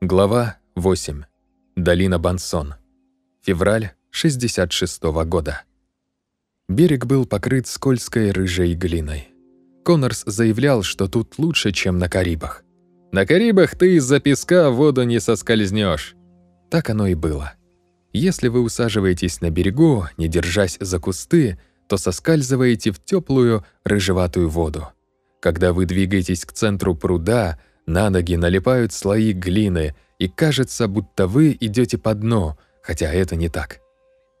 Глава 8. Долина Бансон. Февраль 66 -го года. Берег был покрыт скользкой рыжей глиной. Коннорс заявлял, что тут лучше, чем на Карибах. «На Карибах ты из-за песка воду не соскользнешь. Так оно и было. Если вы усаживаетесь на берегу, не держась за кусты, то соскальзываете в теплую рыжеватую воду. Когда вы двигаетесь к центру пруда, на ноги налипают слои глины, и кажется, будто вы идете по дну, хотя это не так.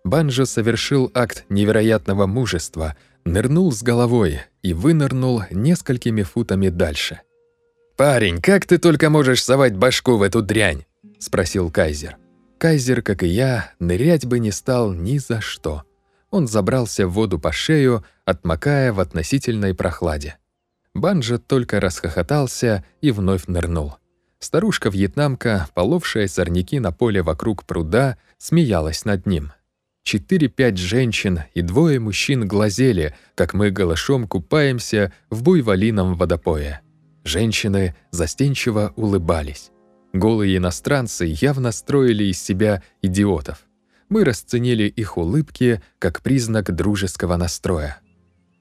Банжо совершил акт невероятного мужества, нырнул с головой и вынырнул несколькими футами дальше. «Парень, как ты только можешь совать башку в эту дрянь?» — спросил Кайзер. Кайзер, как и я, нырять бы не стал ни за что. Он забрался в воду по шею, отмокая в относительной прохладе. Банджа только расхохотался и вновь нырнул. Старушка-вьетнамка, половшая сорняки на поле вокруг пруда, смеялась над ним. Четыре-пять женщин и двое мужчин глазели, как мы голышом купаемся в буйволином водопое. Женщины застенчиво улыбались. Голые иностранцы явно строили из себя идиотов. Мы расценили их улыбки как признак дружеского настроя.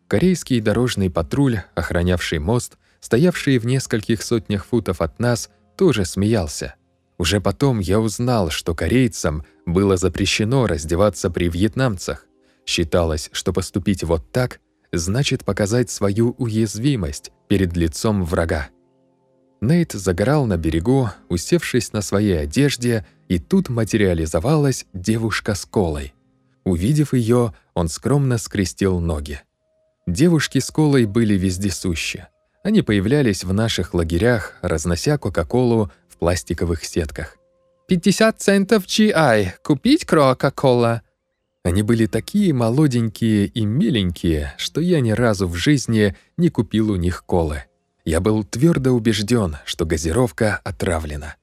Корейский дорожный патруль, охранявший мост, стоявший в нескольких сотнях футов от нас, тоже смеялся. Уже потом я узнал, что корейцам было запрещено раздеваться при вьетнамцах. Считалось, что поступить вот так значит показать свою уязвимость перед лицом врага. Нейт загорал на берегу, усевшись на своей одежде, и тут материализовалась девушка с колой. Увидев ее, он скромно скрестил ноги. Девушки с колой были вездесущи. Они появлялись в наших лагерях, разнося Кока-Колу в пластиковых сетках. «50 центов GI. Купить Кока-Кола?» Они были такие молоденькие и миленькие, что я ни разу в жизни не купил у них колы. Я был твердо убежден, что газировка отравлена.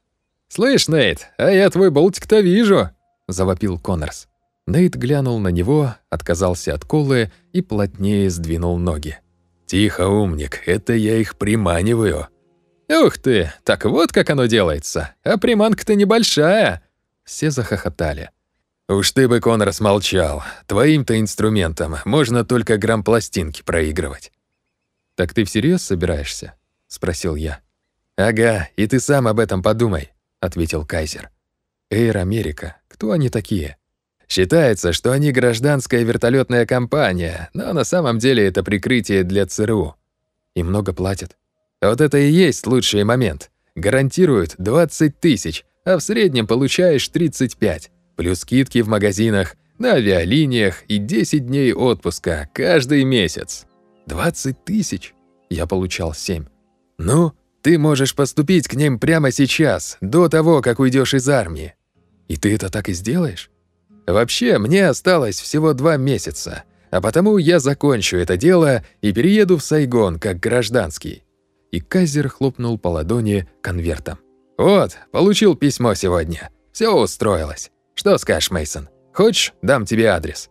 «Слышь, Нейт, а я твой болтик-то вижу!» — завопил Коннорс. Нейт глянул на него, отказался от колы и плотнее сдвинул ноги. «Тихо, умник, это я их приманиваю». «Ух ты, так вот как оно делается. А приманка-то небольшая». Все захохотали. «Уж ты бы, Конор, смолчал. Твоим-то инструментом можно только грамм-пластинки проигрывать». «Так ты всерьез собираешься?» — спросил я. «Ага, и ты сам об этом подумай», — ответил Кайзер. «Эйр Америка, кто они такие?» Считается, что они гражданская вертолетная компания, но на самом деле это прикрытие для ЦРУ. И много платят. Вот это и есть лучший момент. Гарантируют 20 тысяч, а в среднем получаешь 35, плюс скидки в магазинах, на авиалиниях и 10 дней отпуска каждый месяц. 20 тысяч? Я получал 7. Ну, ты можешь поступить к ним прямо сейчас, до того, как уйдешь из армии. И ты это так и сделаешь? Вообще, мне осталось всего два месяца, а потому я закончу это дело и перееду в Сайгон как гражданский». И Казер хлопнул по ладони конвертом. «Вот, получил письмо сегодня. Все устроилось. Что скажешь, Мейсон? Хочешь, дам тебе адрес?»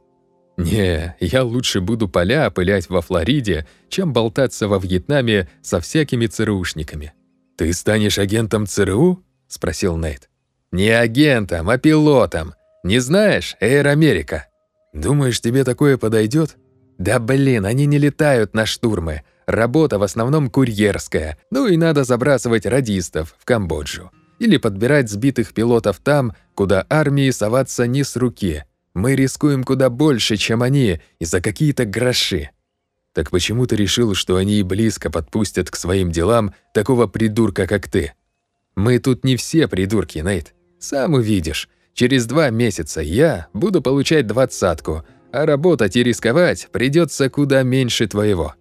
«Не, я лучше буду поля опылять во Флориде, чем болтаться во Вьетнаме со всякими ЦРУшниками». «Ты станешь агентом ЦРУ?» — спросил Нейт. «Не агентом, а пилотом. Не знаешь, Эйр Америка? Думаешь, тебе такое подойдет? Да блин, они не летают на штурмы. Работа в основном курьерская. Ну и надо забрасывать радистов в Камбоджу. Или подбирать сбитых пилотов там, куда армии соваться не с руки. Мы рискуем куда больше, чем они, и за какие-то гроши. Так почему ты решил, что они и близко подпустят к своим делам такого придурка, как ты? Мы тут не все придурки, Нейт. Сам увидишь. Через два месяца я буду получать двадцатку, а работать и рисковать придется куда меньше твоего».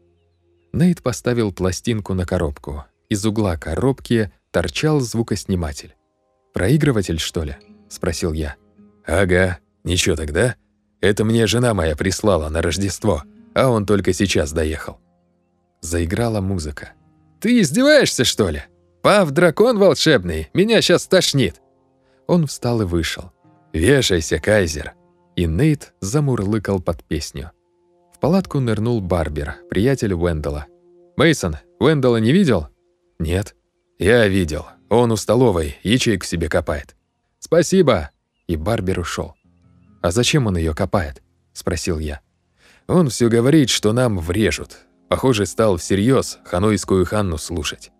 Нейт поставил пластинку на коробку. Из угла коробки торчал звукосниматель. «Проигрыватель, что ли?» — спросил я. «Ага, ничего тогда. Это мне жена моя прислала на Рождество, а он только сейчас доехал». Заиграла музыка. «Ты издеваешься, что ли? Пав, дракон волшебный, меня сейчас тошнит. Он встал и вышел. «Вешайся, Кайзер!» И Нейт замурлыкал под песню. В палатку нырнул Барбер, приятель Уэндала. Мейсон, Уэндала не видел?» «Нет». «Я видел. Он у столовой, ячейку себе копает». «Спасибо!» И Барбер ушел. «А зачем он ее копает?» — спросил я. «Он все говорит, что нам врежут. Похоже, стал всерьез ханойскую ханну слушать».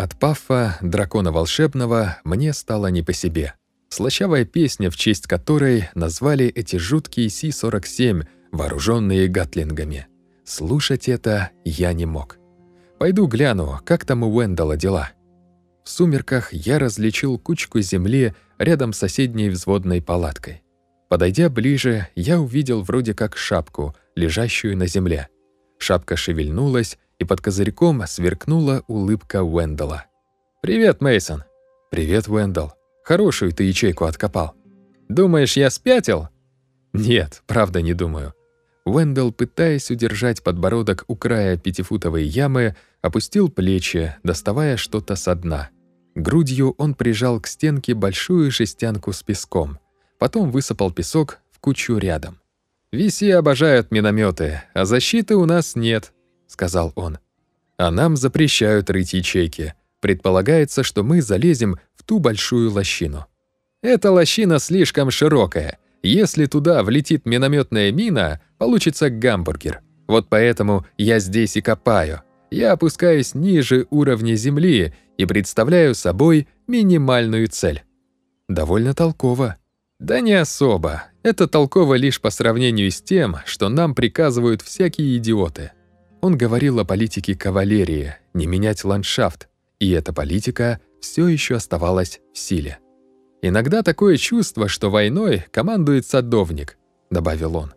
От пафа, дракона волшебного, мне стало не по себе. Слащавая песня, в честь которой назвали эти жуткие Си-47, вооруженные гатлингами. Слушать это я не мог. Пойду гляну, как там у Уэндала дела. В сумерках я различил кучку земли рядом с соседней взводной палаткой. Подойдя ближе, я увидел вроде как шапку, лежащую на земле. Шапка шевельнулась, и под козырьком сверкнула улыбка Уэндала. «Привет, Мейсон. «Привет, Уэндал. Хорошую ты ячейку откопал. Думаешь, я спятил?» «Нет, правда не думаю». Уэндал, пытаясь удержать подбородок у края пятифутовой ямы, опустил плечи, доставая что-то со дна. Грудью он прижал к стенке большую жестянку с песком. Потом высыпал песок в кучу рядом. «Виси обожают минометы, а защиты у нас нет», — сказал он. «А нам запрещают рыть ячейки. Предполагается, что мы залезем в ту большую лощину. Эта лощина слишком широкая. Если туда влетит минометная мина, получится гамбургер. Вот поэтому я здесь и копаю. Я опускаюсь ниже уровня земли и представляю собой минимальную цель. Довольно толково. Да не особо. Это толково лишь по сравнению с тем, что нам приказывают всякие идиоты. Он говорил о политике кавалерии, не менять ландшафт, и эта политика все еще оставалась в силе. «Иногда такое чувство, что войной командует садовник», — добавил он.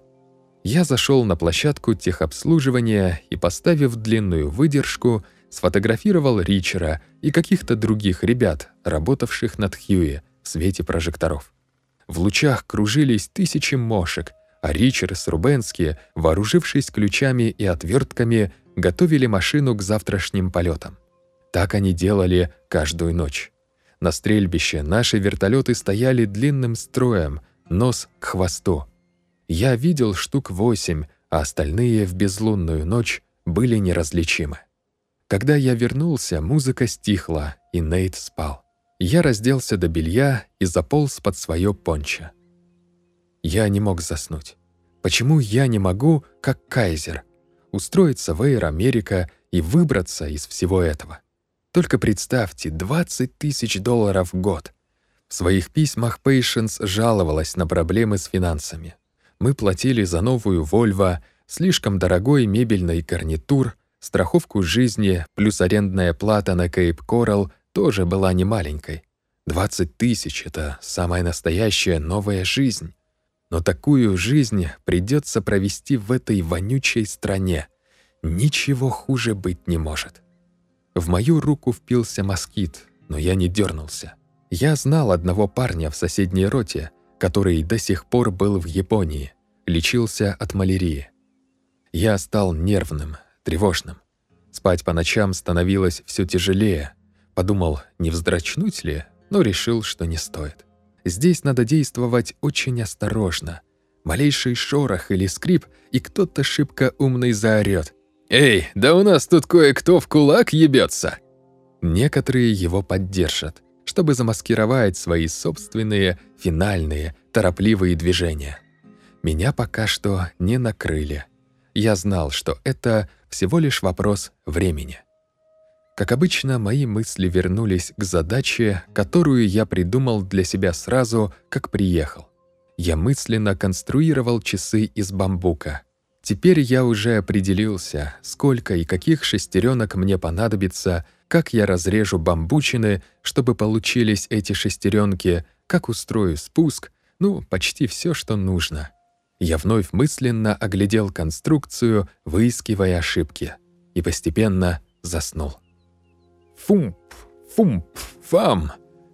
Я зашел на площадку техобслуживания и, поставив длинную выдержку, сфотографировал Ричера и каких-то других ребят, работавших над Хьюи в свете прожекторов. В лучах кружились тысячи мошек, а Ричер с Рубенски, вооружившись ключами и отвертками, готовили машину к завтрашним полетам. Так они делали каждую ночь. На стрельбище наши вертолеты стояли длинным строем, нос к хвосту. Я видел штук восемь, а остальные в безлунную ночь были неразличимы. Когда я вернулся, музыка стихла, и Нейт спал. Я разделся до белья и заполз под свое пончо. Я не мог заснуть. Почему я не могу, как Кайзер, устроиться в Эйр Америка и выбраться из всего этого? Только представьте, 20 тысяч долларов в год. В своих письмах Пейшенс жаловалась на проблемы с финансами. Мы платили за новую Volvo, слишком дорогой мебельный гарнитур, страховку жизни плюс арендная плата на Кейп Коралл тоже была немаленькой. 20 тысяч — это самая настоящая новая жизнь. Но такую жизнь придется провести в этой вонючей стране. Ничего хуже быть не может. В мою руку впился москит, но я не дернулся. Я знал одного парня в соседней роте, который до сих пор был в Японии, лечился от малярии. Я стал нервным, тревожным. Спать по ночам становилось все тяжелее. Подумал, не вздрачнуть ли, но решил, что не стоит. Здесь надо действовать очень осторожно. Малейший шорох или скрип, и кто-то шибко умный заорёт. «Эй, да у нас тут кое-кто в кулак ебется!» Некоторые его поддержат, чтобы замаскировать свои собственные, финальные, торопливые движения. Меня пока что не накрыли. Я знал, что это всего лишь вопрос времени. Как обычно, мои мысли вернулись к задаче, которую я придумал для себя сразу, как приехал. Я мысленно конструировал часы из бамбука — Теперь я уже определился, сколько и каких шестеренок мне понадобится, как я разрежу бамбучины, чтобы получились эти шестеренки, как устрою спуск, ну, почти все, что нужно. Я вновь мысленно оглядел конструкцию, выискивая ошибки, и постепенно заснул. Фумп, фумп, фам!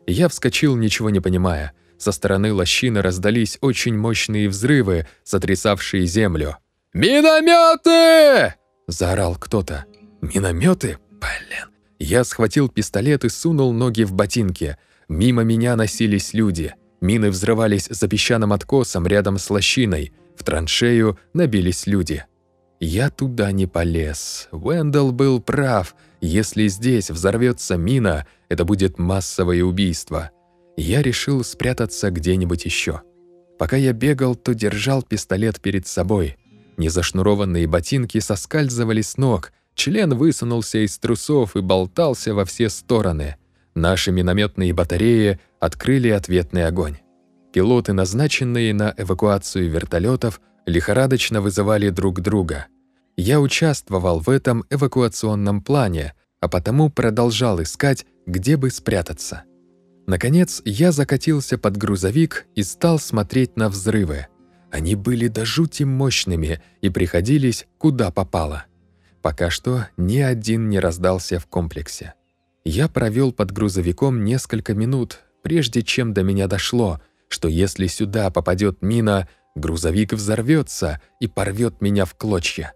Я вскочил, ничего не понимая. Со стороны лощины раздались очень мощные взрывы, сотрясавшие землю — «Минометы!» – заорал кто-то. «Минометы? Блин!» Я схватил пистолет и сунул ноги в ботинки. Мимо меня носились люди. Мины взрывались за песчаным откосом рядом с лощиной. В траншею набились люди. Я туда не полез. Уэндалл был прав. Если здесь взорвется мина, это будет массовое убийство. Я решил спрятаться где-нибудь еще. Пока я бегал, то держал пистолет перед собой. Незашнурованные ботинки соскальзывали с ног, член высунулся из трусов и болтался во все стороны. Наши минометные батареи открыли ответный огонь. Пилоты, назначенные на эвакуацию вертолетов, лихорадочно вызывали друг друга. Я участвовал в этом эвакуационном плане, а потому продолжал искать, где бы спрятаться. Наконец, я закатился под грузовик и стал смотреть на взрывы. Они были до жути мощными и приходились куда попало. Пока что ни один не раздался в комплексе. Я провел под грузовиком несколько минут, прежде чем до меня дошло, что если сюда попадет мина, грузовик взорвется и порвет меня в клочья.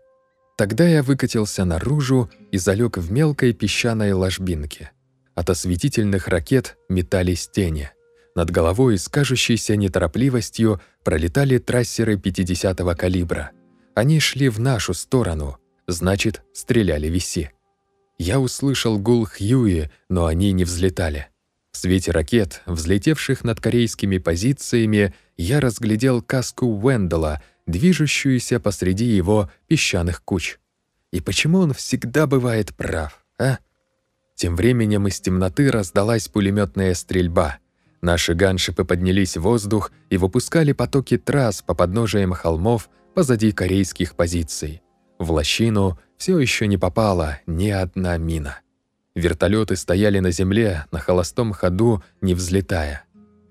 Тогда я выкатился наружу и залег в мелкой песчаной ложбинке. От осветительных ракет метались тени. Над головой с кажущейся неторопливостью пролетали трассеры 50-го калибра. Они шли в нашу сторону, значит, стреляли виси. Я услышал гул Хьюи, но они не взлетали. В свете ракет, взлетевших над корейскими позициями, я разглядел каску Уэндала, движущуюся посреди его песчаных куч. И почему он всегда бывает прав, а? Тем временем из темноты раздалась пулеметная стрельба. Наши ганшипы поднялись в воздух и выпускали потоки трасс по подножиям холмов позади корейских позиций. В лощину все еще не попала ни одна мина. Вертолеты стояли на земле на холостом ходу, не взлетая.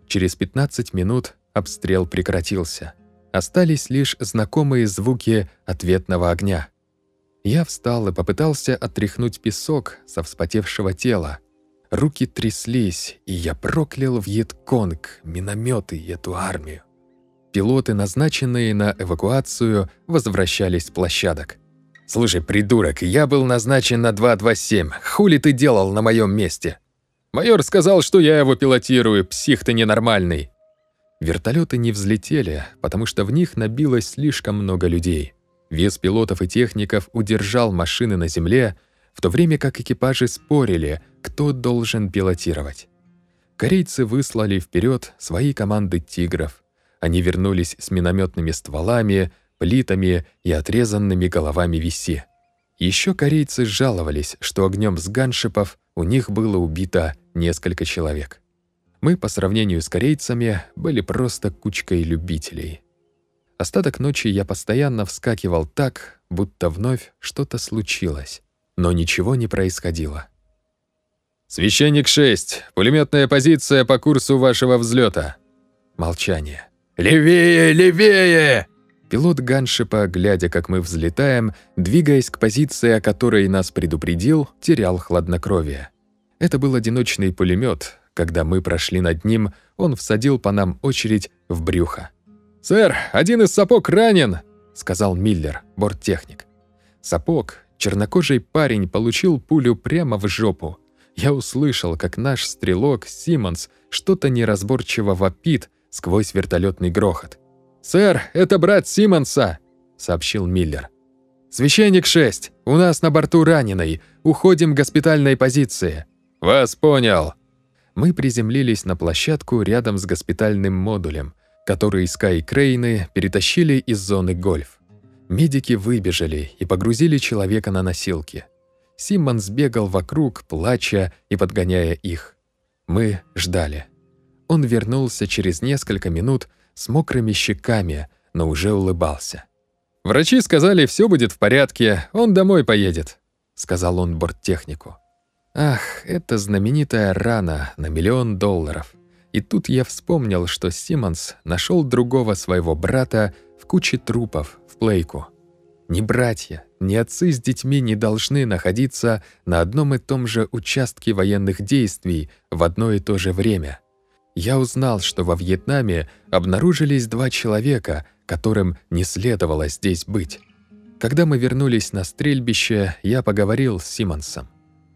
Через 15 минут обстрел прекратился. Остались лишь знакомые звуки ответного огня. Я встал и попытался отряхнуть песок со вспотевшего тела. Руки тряслись, и я проклял Вьетконг, минометы и эту армию. Пилоты, назначенные на эвакуацию, возвращались с площадок. «Слушай, придурок, я был назначен на 227. Хули ты делал на моем месте?» «Майор сказал, что я его пилотирую, псих ты ненормальный». Вертолеты не взлетели, потому что в них набилось слишком много людей. Вес пилотов и техников удержал машины на земле, в то время как экипажи спорили, кто должен пилотировать. Корейцы выслали вперед свои команды «Тигров». Они вернулись с минометными стволами, плитами и отрезанными головами виси. Еще корейцы жаловались, что огнем с ганшипов у них было убито несколько человек. Мы, по сравнению с корейцами, были просто кучкой любителей. Остаток ночи я постоянно вскакивал так, будто вновь что-то случилось, но ничего не происходило. «Священник 6, пулеметная позиция по курсу вашего взлета. Молчание. «Левее, левее!» Пилот ганшипа, глядя, как мы взлетаем, двигаясь к позиции, о которой нас предупредил, терял хладнокровие. Это был одиночный пулемет. Когда мы прошли над ним, он всадил по нам очередь в брюхо. «Сэр, один из сапог ранен!» — сказал Миллер, борттехник. Сапог, чернокожий парень, получил пулю прямо в жопу. Я услышал, как наш стрелок Симмонс что-то неразборчиво вопит сквозь вертолетный грохот. «Сэр, это брат Симмонса!» — сообщил Миллер. «Священник 6, у нас на борту раненый. Уходим к госпитальной позиции». «Вас понял». Мы приземлились на площадку рядом с госпитальным модулем, который Скай Крейны перетащили из зоны гольф. Медики выбежали и погрузили человека на носилки. Симмонс бегал вокруг, плача и подгоняя их. Мы ждали. Он вернулся через несколько минут с мокрыми щеками, но уже улыбался. «Врачи сказали, все будет в порядке, он домой поедет», — сказал он борттехнику. «Ах, это знаменитая рана на миллион долларов». И тут я вспомнил, что Симмонс нашел другого своего брата в куче трупов в Плейку. Ни братья, ни отцы с детьми не должны находиться на одном и том же участке военных действий в одно и то же время я узнал, что во Вьетнаме обнаружились два человека, которым не следовало здесь быть. Когда мы вернулись на стрельбище, я поговорил с Симмонсом.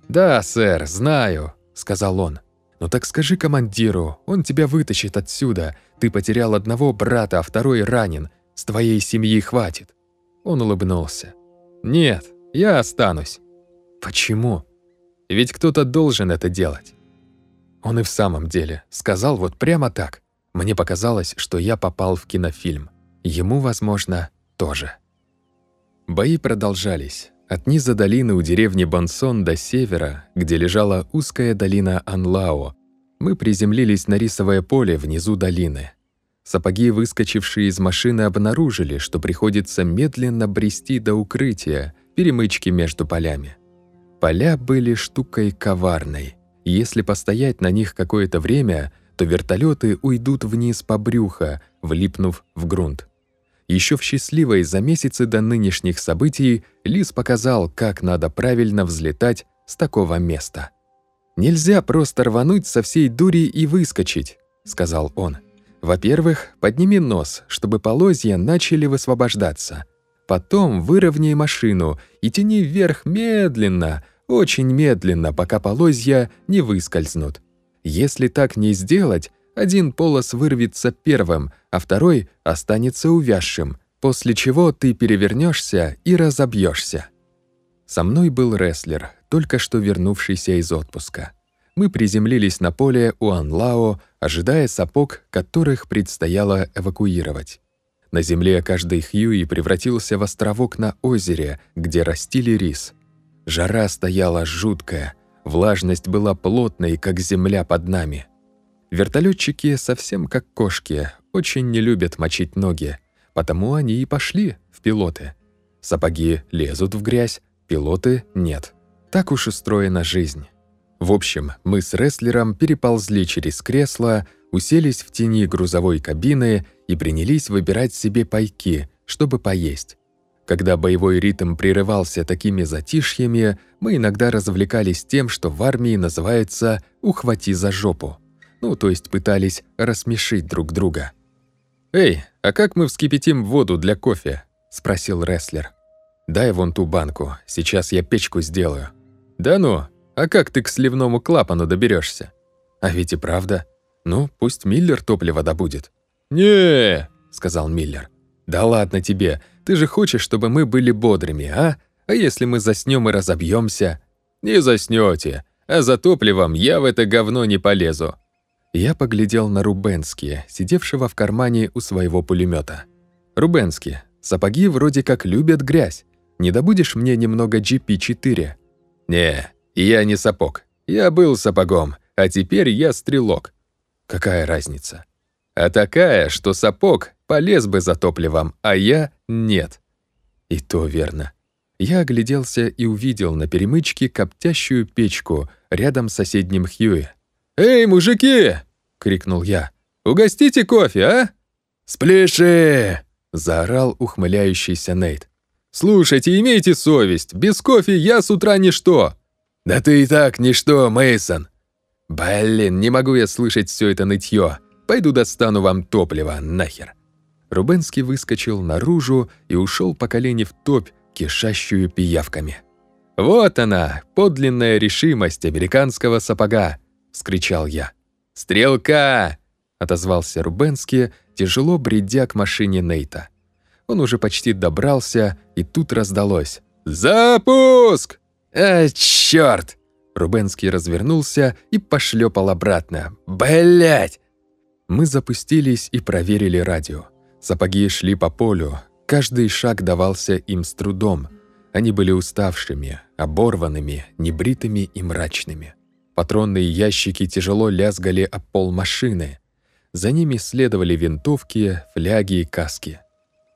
«Да, сэр, знаю», — сказал он. «Ну так скажи командиру, он тебя вытащит отсюда. Ты потерял одного брата, а второй ранен. С твоей семьи хватит». Он улыбнулся. «Нет, я останусь». «Почему?» «Ведь кто-то должен это делать». Он и в самом деле сказал вот прямо так. Мне показалось, что я попал в кинофильм. Ему, возможно, тоже. Бои продолжались. От низа долины у деревни Бонсон до севера, где лежала узкая долина Анлао, мы приземлились на рисовое поле внизу долины. Сапоги, выскочившие из машины, обнаружили, что приходится медленно брести до укрытия, перемычки между полями. Поля были штукой коварной. Если постоять на них какое-то время, то вертолеты уйдут вниз по брюхо, влипнув в грунт. Еще в счастливой за месяцы до нынешних событий Лис показал, как надо правильно взлетать с такого места. «Нельзя просто рвануть со всей дури и выскочить», — сказал он. «Во-первых, подними нос, чтобы полозья начали высвобождаться. Потом выровняй машину и тяни вверх медленно, очень медленно, пока полозья не выскользнут. Если так не сделать, один полос вырвется первым, а второй останется увязшим, после чего ты перевернешься и разобьешься. Со мной был рестлер, только что вернувшийся из отпуска. Мы приземлились на поле у Анлао, ожидая сапог, которых предстояло эвакуировать. На земле каждый Хьюи превратился в островок на озере, где растили рис. Жара стояла жуткая, влажность была плотной, как земля под нами — Вертолетчики совсем как кошки, очень не любят мочить ноги, потому они и пошли в пилоты. Сапоги лезут в грязь, пилоты нет. Так уж устроена жизнь. В общем, мы с рестлером переползли через кресло, уселись в тени грузовой кабины и принялись выбирать себе пайки, чтобы поесть. Когда боевой ритм прерывался такими затишьями, мы иногда развлекались тем, что в армии называется «ухвати за жопу». Ну, то есть пытались рассмешить друг друга. «Эй, а как мы вскипятим воду для кофе?» — спросил рестлер. «Дай вон ту банку, сейчас я печку сделаю». «Да ну, а как ты к сливному клапану доберешься? «А ведь и правда. Ну, пусть Миллер топливо добудет». «Не!» — сказал Миллер. «Да ладно тебе, ты же хочешь, чтобы мы были бодрыми, а? А если мы заснем и разобьемся? «Не заснете, а за топливом я в это говно не полезу. Я поглядел на Рубенски, сидевшего в кармане у своего пулемета. «Рубенски, сапоги вроде как любят грязь. Не добудешь мне немного GP4?» «Не, я не сапог. Я был сапогом, а теперь я стрелок». «Какая разница?» «А такая, что сапог полез бы за топливом, а я — нет». «И то верно». Я огляделся и увидел на перемычке коптящую печку рядом с соседним Хьюи. «Эй, мужики!» — крикнул я. «Угостите кофе, а?» «Сплеши!» — заорал ухмыляющийся Нейт. «Слушайте, имейте совесть, без кофе я с утра ничто!» «Да ты и так ничто, Мейсон. «Блин, не могу я слышать все это нытье. Пойду достану вам топливо, нахер!» Рубенский выскочил наружу и ушел по колени в топь, кишащую пиявками. «Вот она, подлинная решимость американского сапога!» — скричал я. «Стрелка!» — отозвался Рубенский, тяжело бредя к машине Нейта. Он уже почти добрался, и тут раздалось. «Запуск!» «А, чёрт!» Рубенский развернулся и пошлепал обратно. «Блядь!» Мы запустились и проверили радио. Сапоги шли по полю, каждый шаг давался им с трудом. Они были уставшими, оборванными, небритыми и мрачными. Патронные ящики тяжело лязгали об пол машины. За ними следовали винтовки, фляги и каски.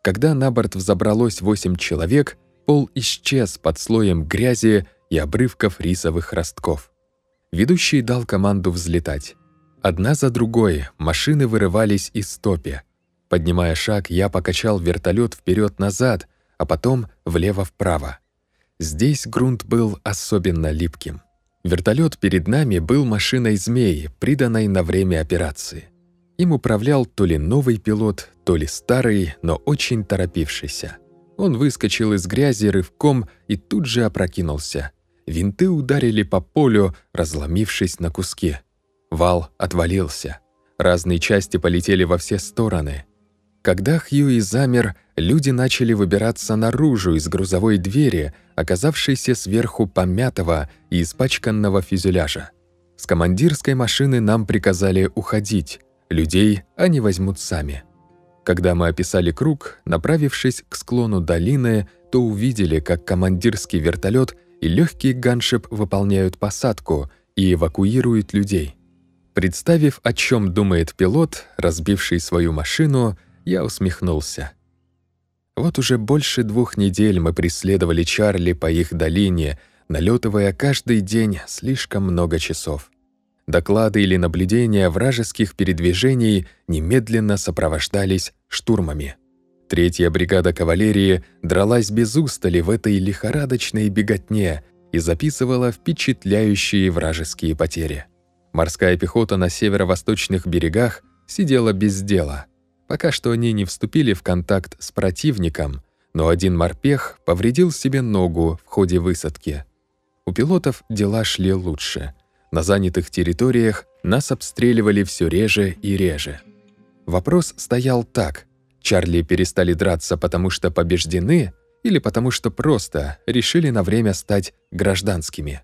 Когда на борт взобралось восемь человек, пол исчез под слоем грязи и обрывков рисовых ростков. Ведущий дал команду взлетать. Одна за другой машины вырывались из топи. Поднимая шаг, я покачал вертолет вперед назад а потом влево-вправо. Здесь грунт был особенно липким. Вертолет перед нами был машиной змеи, приданной на время операции. Им управлял то ли новый пилот, то ли старый, но очень торопившийся. Он выскочил из грязи рывком и тут же опрокинулся. Винты ударили по полю, разломившись на куски. Вал отвалился. Разные части полетели во все стороны. Когда Хьюи замер, люди начали выбираться наружу из грузовой двери, оказавшейся сверху помятого и испачканного фюзеляжа. С командирской машины нам приказали уходить, людей они возьмут сами. Когда мы описали круг, направившись к склону долины, то увидели, как командирский вертолет и легкий ганшип выполняют посадку и эвакуируют людей. Представив, о чем думает пилот, разбивший свою машину, я усмехнулся. Вот уже больше двух недель мы преследовали Чарли по их долине, налетывая каждый день слишком много часов. Доклады или наблюдения вражеских передвижений немедленно сопровождались штурмами. Третья бригада кавалерии дралась без устали в этой лихорадочной беготне и записывала впечатляющие вражеские потери. Морская пехота на северо-восточных берегах сидела без дела. Пока что они не вступили в контакт с противником, но один морпех повредил себе ногу в ходе высадки. У пилотов дела шли лучше. На занятых территориях нас обстреливали все реже и реже. Вопрос стоял так. Чарли перестали драться, потому что побеждены, или потому что просто решили на время стать гражданскими.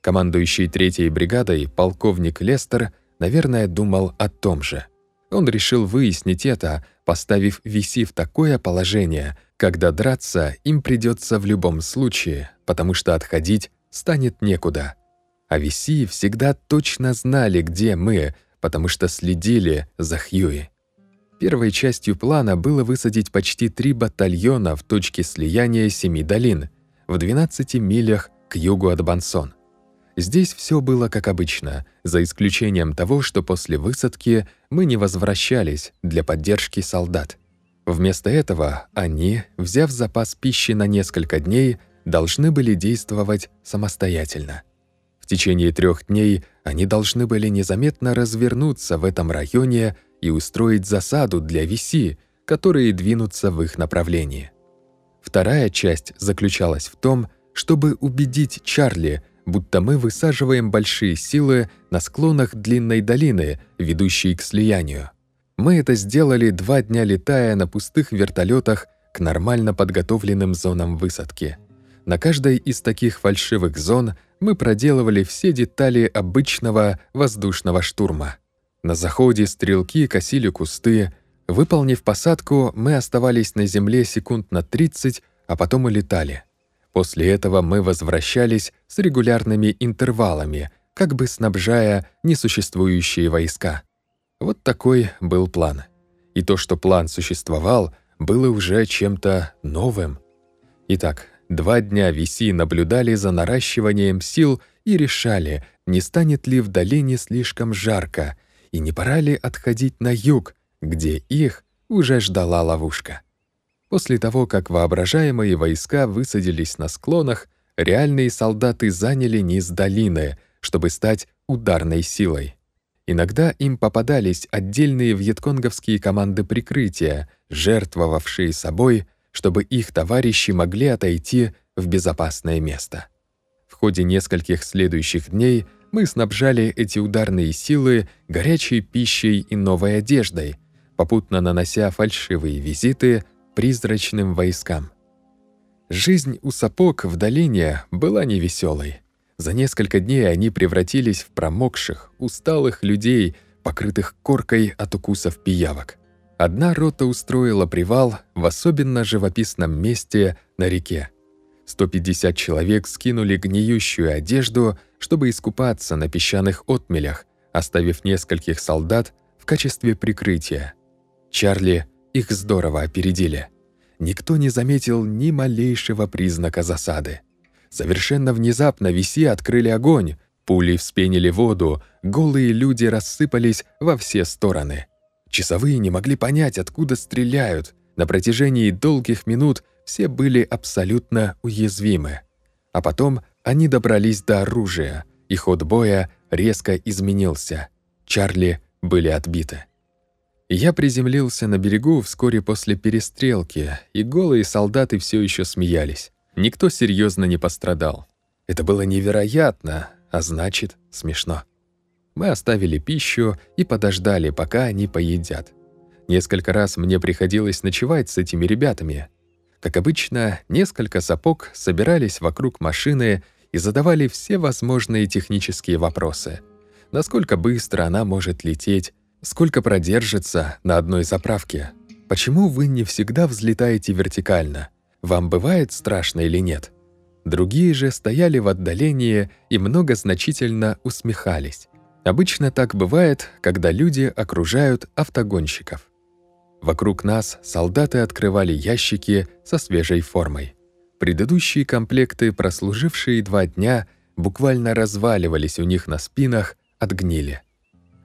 Командующий третьей бригадой, полковник Лестер, наверное, думал о том же. Он решил выяснить это, поставив Виси в такое положение, когда драться им придется в любом случае, потому что отходить станет некуда. А Виси всегда точно знали, где мы, потому что следили за Хьюи. Первой частью плана было высадить почти три батальона в точке слияния семи долин, в 12 милях к югу от Бансон. Здесь все было как обычно, за исключением того, что после высадки мы не возвращались для поддержки солдат. Вместо этого они, взяв запас пищи на несколько дней, должны были действовать самостоятельно. В течение трех дней они должны были незаметно развернуться в этом районе и устроить засаду для Виси, которые двинутся в их направлении. Вторая часть заключалась в том, чтобы убедить Чарли, будто мы высаживаем большие силы на склонах длинной долины, ведущей к слиянию. Мы это сделали два дня летая на пустых вертолетах к нормально подготовленным зонам высадки. На каждой из таких фальшивых зон мы проделывали все детали обычного воздушного штурма. На заходе стрелки косили кусты. Выполнив посадку, мы оставались на земле секунд на 30, а потом улетали. После этого мы возвращались с регулярными интервалами, как бы снабжая несуществующие войска. Вот такой был план. И то, что план существовал, было уже чем-то новым. Итак, два дня Виси наблюдали за наращиванием сил и решали, не станет ли в долине слишком жарко, и не пора ли отходить на юг, где их уже ждала ловушка. После того, как воображаемые войска высадились на склонах, реальные солдаты заняли низ долины, чтобы стать ударной силой. Иногда им попадались отдельные вьетконговские команды прикрытия, жертвовавшие собой, чтобы их товарищи могли отойти в безопасное место. В ходе нескольких следующих дней мы снабжали эти ударные силы горячей пищей и новой одеждой, попутно нанося фальшивые визиты призрачным войскам. Жизнь у сапог в долине была невеселой. За несколько дней они превратились в промокших, усталых людей, покрытых коркой от укусов пиявок. Одна рота устроила привал в особенно живописном месте на реке. 150 человек скинули гниющую одежду, чтобы искупаться на песчаных отмелях, оставив нескольких солдат в качестве прикрытия. Чарли их здорово опередили. Никто не заметил ни малейшего признака засады. Совершенно внезапно виси открыли огонь, пули вспенили воду, голые люди рассыпались во все стороны. Часовые не могли понять, откуда стреляют. На протяжении долгих минут все были абсолютно уязвимы. А потом они добрались до оружия, и ход боя резко изменился. Чарли были отбиты. Я приземлился на берегу вскоре после перестрелки, и голые солдаты все еще смеялись. Никто серьезно не пострадал. Это было невероятно, а значит, смешно. Мы оставили пищу и подождали, пока они поедят. Несколько раз мне приходилось ночевать с этими ребятами. Как обычно, несколько сапог собирались вокруг машины и задавали все возможные технические вопросы. насколько быстро она может лететь, сколько продержится на одной заправке. Почему вы не всегда взлетаете вертикально? Вам бывает страшно или нет? Другие же стояли в отдалении и многозначительно усмехались. Обычно так бывает, когда люди окружают автогонщиков. Вокруг нас солдаты открывали ящики со свежей формой. Предыдущие комплекты, прослужившие два дня, буквально разваливались у них на спинах от гнили.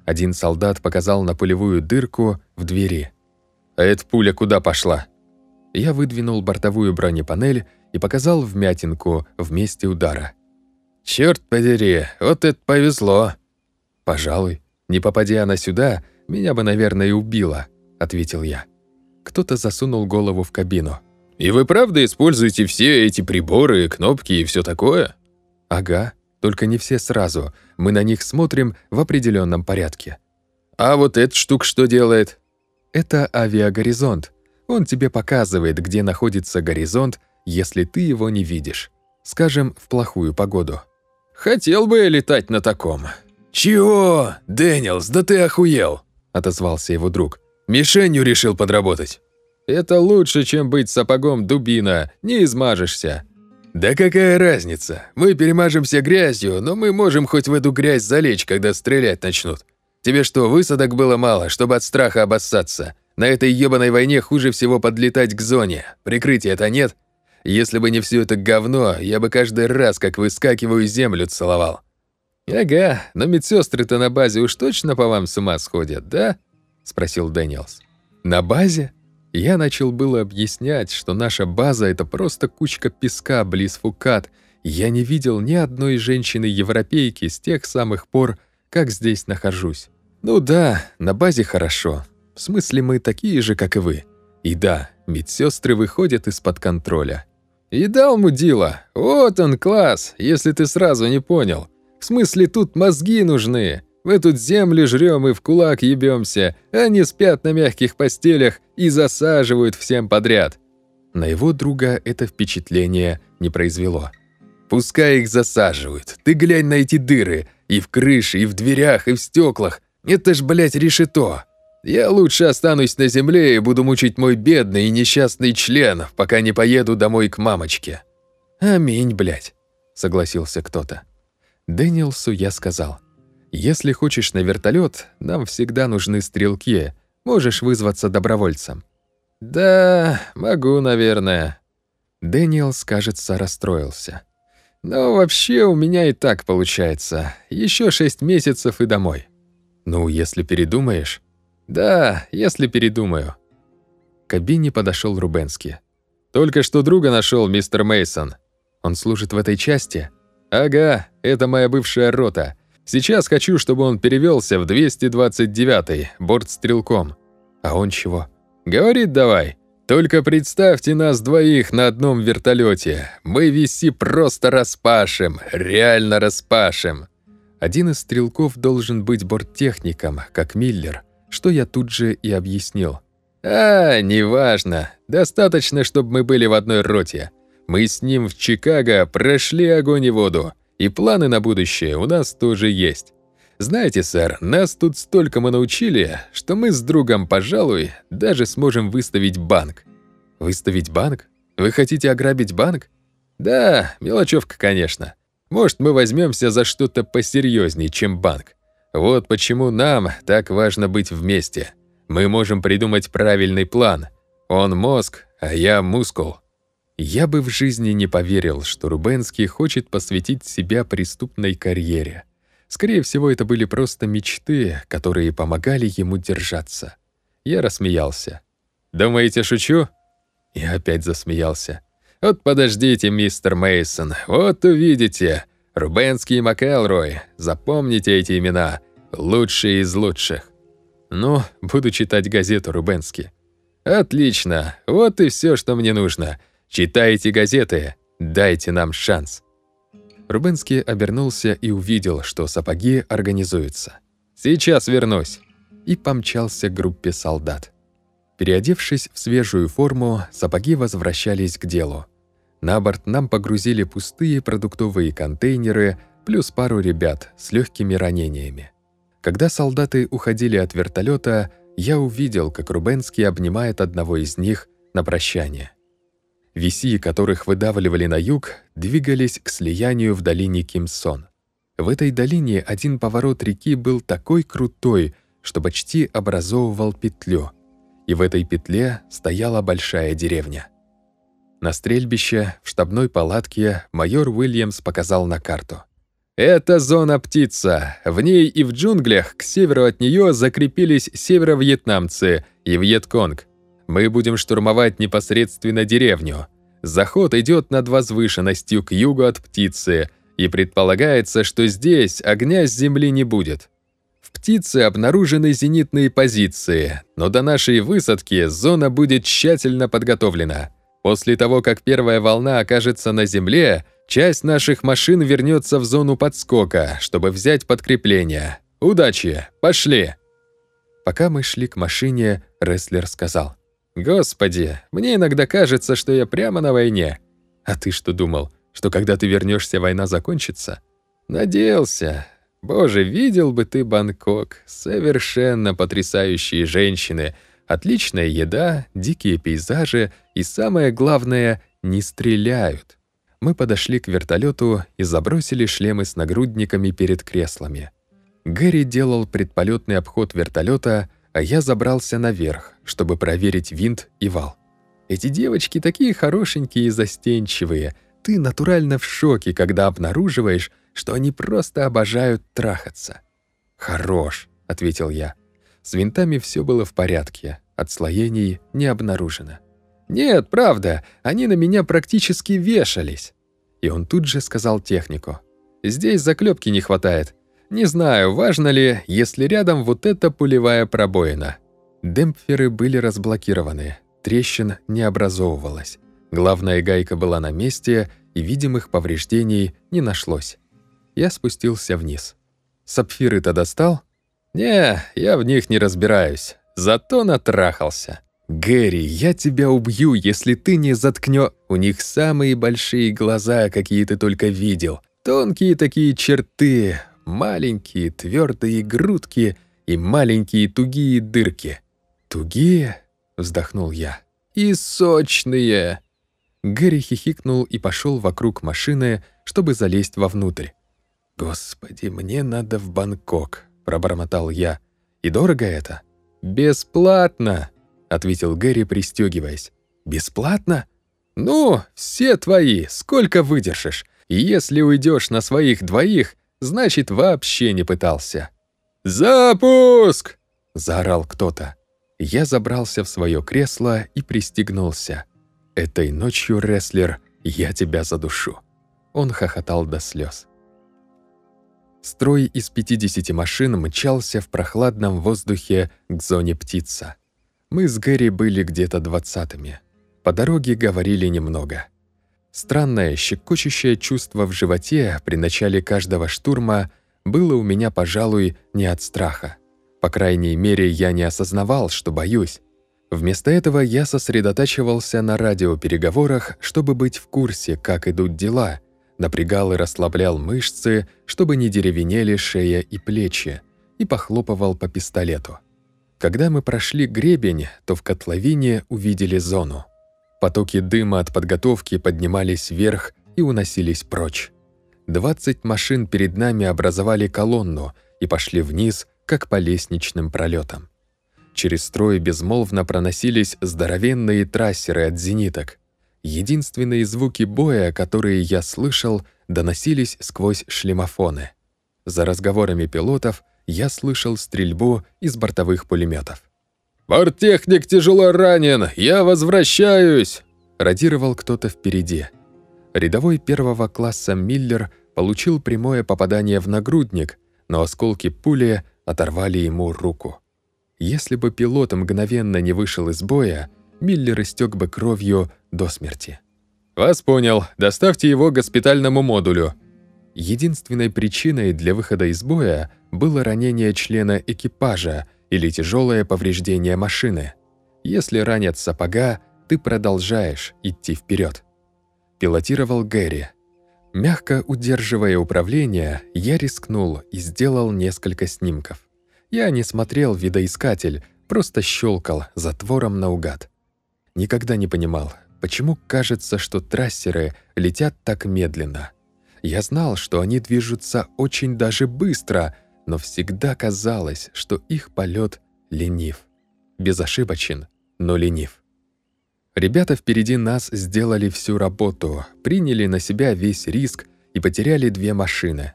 Один солдат показал на пулевую дырку в двери. «А эта пуля куда пошла?» Я выдвинул бортовую бронепанель и показал вмятинку в месте удара. «Чёрт подери, вот это повезло!» «Пожалуй, не попадя она сюда, меня бы, наверное, убило», — ответил я. Кто-то засунул голову в кабину. «И вы правда используете все эти приборы, кнопки и все такое?» «Ага, только не все сразу. Мы на них смотрим в определенном порядке». «А вот эта штука что делает?» «Это авиагоризонт. Он тебе показывает, где находится горизонт, если ты его не видишь. Скажем, в плохую погоду». «Хотел бы я летать на таком». «Чего? Дэниелс, да ты охуел!» – отозвался его друг. «Мишенью решил подработать». Это лучше, чем быть сапогом дубина, не измажешься. Да какая разница? Мы перемажемся грязью, но мы можем хоть в эту грязь залечь, когда стрелять начнут. Тебе что, высадок было мало, чтобы от страха обоссаться? На этой ебаной войне хуже всего подлетать к зоне. Прикрытия-то нет. Если бы не все это говно, я бы каждый раз, как выскакиваю, землю целовал. Ага, но медсестры-то на базе уж точно по вам с ума сходят, да? спросил Дэниелс. На базе? Я начал было объяснять, что наша база — это просто кучка песка близ Фукат. Я не видел ни одной женщины-европейки с тех самых пор, как здесь нахожусь. Ну да, на базе хорошо. В смысле, мы такие же, как и вы. И да, медсестры выходят из-под контроля. И дал мудила. Вот он, класс, если ты сразу не понял. В смысле, тут мозги нужны. Мы тут землю жрем и в кулак ебемся, они спят на мягких постелях и засаживают всем подряд». На его друга это впечатление не произвело. «Пускай их засаживают. Ты глянь на эти дыры. И в крыше, и в дверях, и в стеклах. Это ж, блядь, решето. Я лучше останусь на земле и буду мучить мой бедный и несчастный член, пока не поеду домой к мамочке». «Аминь, блядь», — согласился кто-то. Дэниелсу я сказал — если хочешь на вертолет, нам всегда нужны стрелки. Можешь вызваться добровольцем». «Да, могу, наверное». Дэниел, кажется, расстроился. «Но вообще у меня и так получается. Еще шесть месяцев и домой». «Ну, если передумаешь?» «Да, если передумаю». К кабине подошел Рубенский. «Только что друга нашел, мистер Мейсон. Он служит в этой части?» «Ага, это моя бывшая рота. Сейчас хочу, чтобы он перевелся в 229-й, бортстрелком. А он чего? Говорит давай. Только представьте нас двоих на одном вертолете. Мы виси просто распашем, реально распашем. Один из стрелков должен быть борттехником, как Миллер, что я тут же и объяснил. А, неважно. Достаточно, чтобы мы были в одной роте. Мы с ним в Чикаго прошли огонь и воду. И планы на будущее у нас тоже есть. Знаете, сэр, нас тут столько мы научили, что мы с другом, пожалуй, даже сможем выставить банк. Выставить банк? Вы хотите ограбить банк? Да, мелочевка, конечно. Может, мы возьмемся за что-то посерьезнее, чем банк. Вот почему нам так важно быть вместе. Мы можем придумать правильный план. Он мозг, а я мускул. Я бы в жизни не поверил, что Рубенский хочет посвятить себя преступной карьере. Скорее всего, это были просто мечты, которые помогали ему держаться. Я рассмеялся. «Думаете, шучу?» И опять засмеялся. «Вот подождите, мистер Мейсон, вот увидите. Рубенский и Макэлрой, запомните эти имена. Лучшие из лучших». «Ну, буду читать газету Рубенский». «Отлично, вот и все, что мне нужно. Читайте газеты, дайте нам шанс». Рубенский обернулся и увидел, что сапоги организуются. «Сейчас вернусь!» и помчался к группе солдат. Переодевшись в свежую форму, сапоги возвращались к делу. На борт нам погрузили пустые продуктовые контейнеры плюс пару ребят с легкими ранениями. Когда солдаты уходили от вертолета, я увидел, как Рубенский обнимает одного из них на прощание. Виси, которых выдавливали на юг, двигались к слиянию в долине Кимсон. В этой долине один поворот реки был такой крутой, что почти образовывал петлю, и в этой петле стояла большая деревня. На стрельбище, в штабной палатке, майор Уильямс показал на карту. «Это зона птица. В ней и в джунглях к северу от нее закрепились северо-вьетнамцы и Вьетконг. Мы будем штурмовать непосредственно деревню. Заход идет над возвышенностью к югу от птицы, и предполагается, что здесь огня с земли не будет. В птице обнаружены зенитные позиции, но до нашей высадки зона будет тщательно подготовлена. После того, как первая волна окажется на земле, часть наших машин вернется в зону подскока, чтобы взять подкрепление. Удачи, пошли!» Пока мы шли к машине, рестлер сказал. «Господи, мне иногда кажется, что я прямо на войне. А ты что думал, что когда ты вернешься, война закончится?» «Надеялся. Боже, видел бы ты Бангкок. Совершенно потрясающие женщины, отличная еда, дикие пейзажи и, самое главное, не стреляют». Мы подошли к вертолету и забросили шлемы с нагрудниками перед креслами. Гэри делал предполетный обход вертолета, а я забрался наверх, чтобы проверить винт и вал. Эти девочки такие хорошенькие и застенчивые. Ты натурально в шоке, когда обнаруживаешь, что они просто обожают трахаться. «Хорош», — ответил я. С винтами все было в порядке, отслоений не обнаружено. «Нет, правда, они на меня практически вешались». И он тут же сказал технику. «Здесь заклепки не хватает. Не знаю, важно ли, если рядом вот эта пулевая пробоина. Демпферы были разблокированы, трещин не образовывалось. Главная гайка была на месте, и видимых повреждений не нашлось. Я спустился вниз. «Сапфиры-то достал?» «Не, я в них не разбираюсь. Зато натрахался». «Гэри, я тебя убью, если ты не заткнё...» У них самые большие глаза, какие ты только видел. Тонкие такие черты, маленькие твердые грудки и маленькие тугие дырки. «Тугие?» — вздохнул я. «И сочные!» Гэри хихикнул и пошел вокруг машины, чтобы залезть вовнутрь. «Господи, мне надо в Бангкок», — пробормотал я. «И дорого это?» «Бесплатно», — ответил Гэри, пристегиваясь. «Бесплатно?» «Ну, все твои, сколько выдержишь. Если уйдешь на своих двоих, значит, вообще не пытался. «Запуск!» — заорал кто-то. Я забрался в свое кресло и пристегнулся. «Этой ночью, рестлер, я тебя задушу». Он хохотал до слез. Строй из 50 машин мчался в прохладном воздухе к зоне птица. Мы с Гэри были где-то двадцатыми. По дороге говорили немного. Странное, щекочущее чувство в животе при начале каждого штурма было у меня, пожалуй, не от страха. По крайней мере, я не осознавал, что боюсь. Вместо этого я сосредотачивался на радиопереговорах, чтобы быть в курсе, как идут дела, напрягал и расслаблял мышцы, чтобы не деревенели шея и плечи, и похлопывал по пистолету. Когда мы прошли гребень, то в котловине увидели зону. Потоки дыма от подготовки поднимались вверх и уносились прочь. 20 машин перед нами образовали колонну и пошли вниз, как по лестничным пролетам. Через строй безмолвно проносились здоровенные трассеры от зениток. Единственные звуки боя, которые я слышал, доносились сквозь шлемофоны. За разговорами пилотов я слышал стрельбу из бортовых пулеметов. «Борттехник тяжело ранен! Я возвращаюсь!» Радировал кто-то впереди. Рядовой первого класса Миллер получил прямое попадание в нагрудник, но осколки пули оторвали ему руку. Если бы пилот мгновенно не вышел из боя, Миллер истек бы кровью до смерти. «Вас понял. Доставьте его к госпитальному модулю». Единственной причиной для выхода из боя было ранение члена экипажа – или тяжелое повреждение машины. Если ранят сапога, ты продолжаешь идти вперед. Пилотировал Гэри. Мягко удерживая управление, я рискнул и сделал несколько снимков. Я не смотрел видоискатель, просто щелкал затвором наугад. Никогда не понимал, почему кажется, что трассеры летят так медленно. Я знал, что они движутся очень даже быстро, но всегда казалось, что их полет ленив. Безошибочен, но ленив. Ребята впереди нас сделали всю работу, приняли на себя весь риск и потеряли две машины.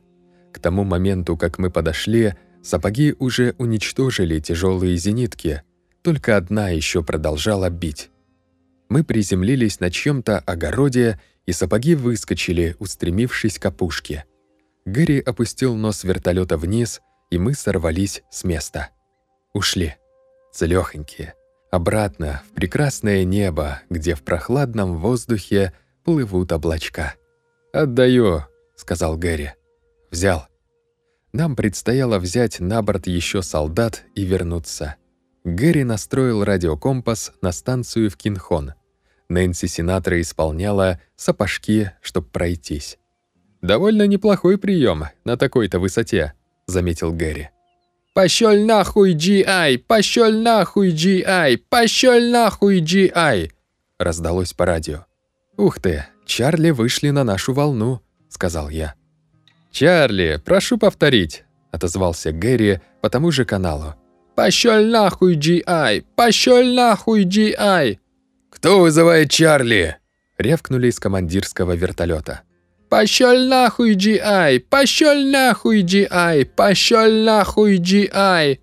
К тому моменту, как мы подошли, сапоги уже уничтожили тяжелые зенитки, только одна еще продолжала бить. Мы приземлились на чьем-то огороде, и сапоги выскочили, устремившись к опушке. Гэри опустил нос вертолета вниз, и мы сорвались с места. Ушли. Целёхонькие. Обратно, в прекрасное небо, где в прохладном воздухе плывут облачка. «Отдаю», — сказал Гэри. «Взял». Нам предстояло взять на борт еще солдат и вернуться. Гэри настроил радиокомпас на станцию в Кинхон. Нэнси Синатра исполняла сапожки, чтоб пройтись. «Довольно неплохой прием на такой-то высоте», — заметил Гэри. «Пощёль нахуй, GI! Пощёль нахуй, GI! Пощёль нахуй, GI!» раздалось по радио. «Ух ты, Чарли вышли на нашу волну», — сказал я. «Чарли, прошу повторить», — отозвался Гэри по тому же каналу. «Пощёль нахуй, GI! Пощёль нахуй, GI!» «Кто вызывает Чарли?» — рявкнули из командирского вертолета. «Пощёль нахуй, GI! Пощёль нахуй, GI! Пощёль нахуй, GI!»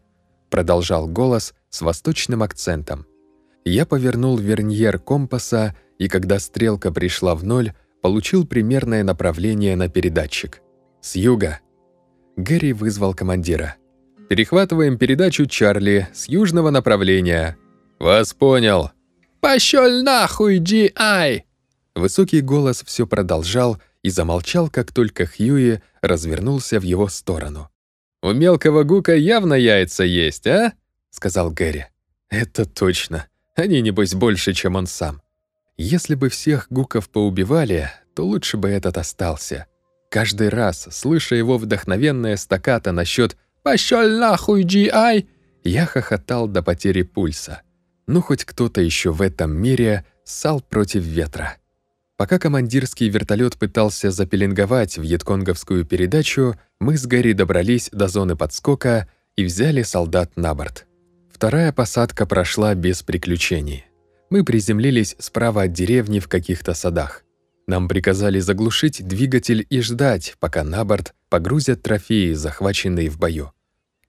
Продолжал голос с восточным акцентом. Я повернул верньер компаса, и когда стрелка пришла в ноль, получил примерное направление на передатчик. С юга. Гэри вызвал командира. «Перехватываем передачу Чарли с южного направления». «Вас понял». «Пощёль нахуй, GI!» Высокий голос все продолжал, и замолчал, как только Хьюи развернулся в его сторону. «У мелкого гука явно яйца есть, а?» — сказал Гэри. «Это точно. Они, небось, больше, чем он сам. Если бы всех гуков поубивали, то лучше бы этот остался. Каждый раз, слыша его вдохновенное стаката насчет «Пощёль нахуй, GI!», я хохотал до потери пульса. Ну, хоть кто-то еще в этом мире ссал против ветра. Пока командирский вертолет пытался запеленговать вьетконговскую передачу, мы с Гарри добрались до зоны подскока и взяли солдат на борт. Вторая посадка прошла без приключений. Мы приземлились справа от деревни в каких-то садах. Нам приказали заглушить двигатель и ждать, пока на борт погрузят трофеи, захваченные в бою.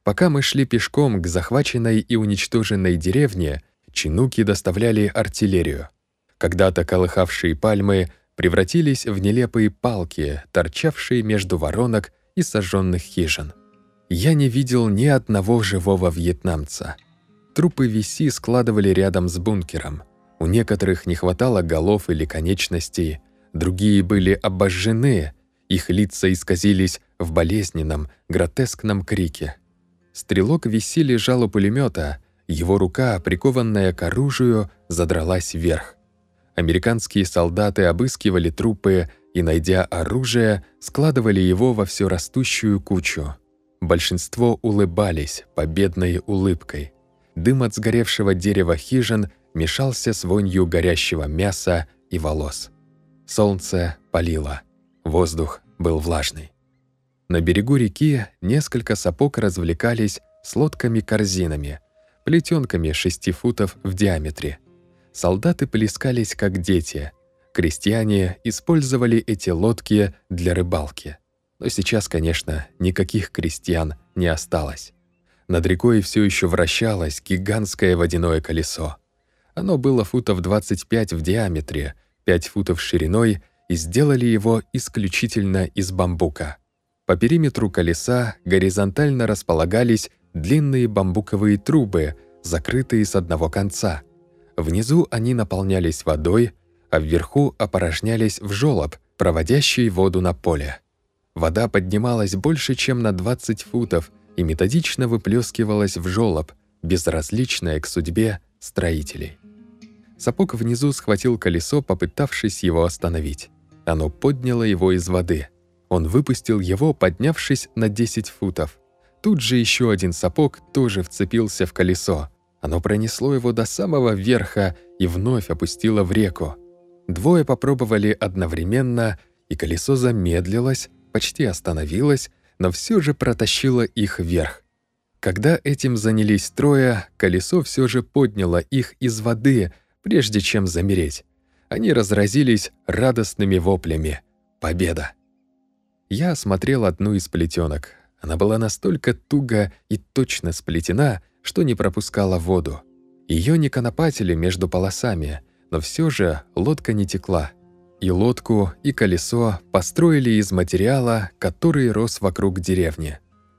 Пока мы шли пешком к захваченной и уничтоженной деревне, чинуки доставляли артиллерию. Когда-то колыхавшие пальмы превратились в нелепые палки, торчавшие между воронок и сожженных хижин. Я не видел ни одного живого вьетнамца. Трупы виси складывали рядом с бункером. У некоторых не хватало голов или конечностей, другие были обожжены, их лица исказились в болезненном, гротескном крике. Стрелок виси лежал у пулемета, его рука, прикованная к оружию, задралась вверх. Американские солдаты обыскивали трупы и, найдя оружие, складывали его во всю растущую кучу. Большинство улыбались победной улыбкой. Дым от сгоревшего дерева хижин мешался с вонью горящего мяса и волос. Солнце палило. Воздух был влажный. На берегу реки несколько сапог развлекались с лодками-корзинами, плетенками шести футов в диаметре – солдаты плескались как дети. Крестьяне использовали эти лодки для рыбалки. Но сейчас, конечно, никаких крестьян не осталось. Над рекой все еще вращалось гигантское водяное колесо. Оно было футов 25 в диаметре, 5 футов шириной и сделали его исключительно из бамбука. По периметру колеса горизонтально располагались длинные бамбуковые трубы, закрытые с одного конца – Внизу они наполнялись водой, а вверху опорожнялись в жёлоб, проводящий воду на поле. Вода поднималась больше, чем на 20 футов и методично выплескивалась в жёлоб, безразличная к судьбе строителей. Сапог внизу схватил колесо, попытавшись его остановить. Оно подняло его из воды. Он выпустил его, поднявшись на 10 футов. Тут же еще один сапог тоже вцепился в колесо. Оно пронесло его до самого верха и вновь опустило в реку. Двое попробовали одновременно, и колесо замедлилось, почти остановилось, но все же протащило их вверх. Когда этим занялись трое, колесо все же подняло их из воды, прежде чем замереть. Они разразились радостными воплями. Победа! Я осмотрел одну из плетенок. Она была настолько туго и точно сплетена, что не пропускала воду. Ее не конопатили между полосами, но все же лодка не текла. И лодку, и колесо построили из материала, который рос вокруг деревни.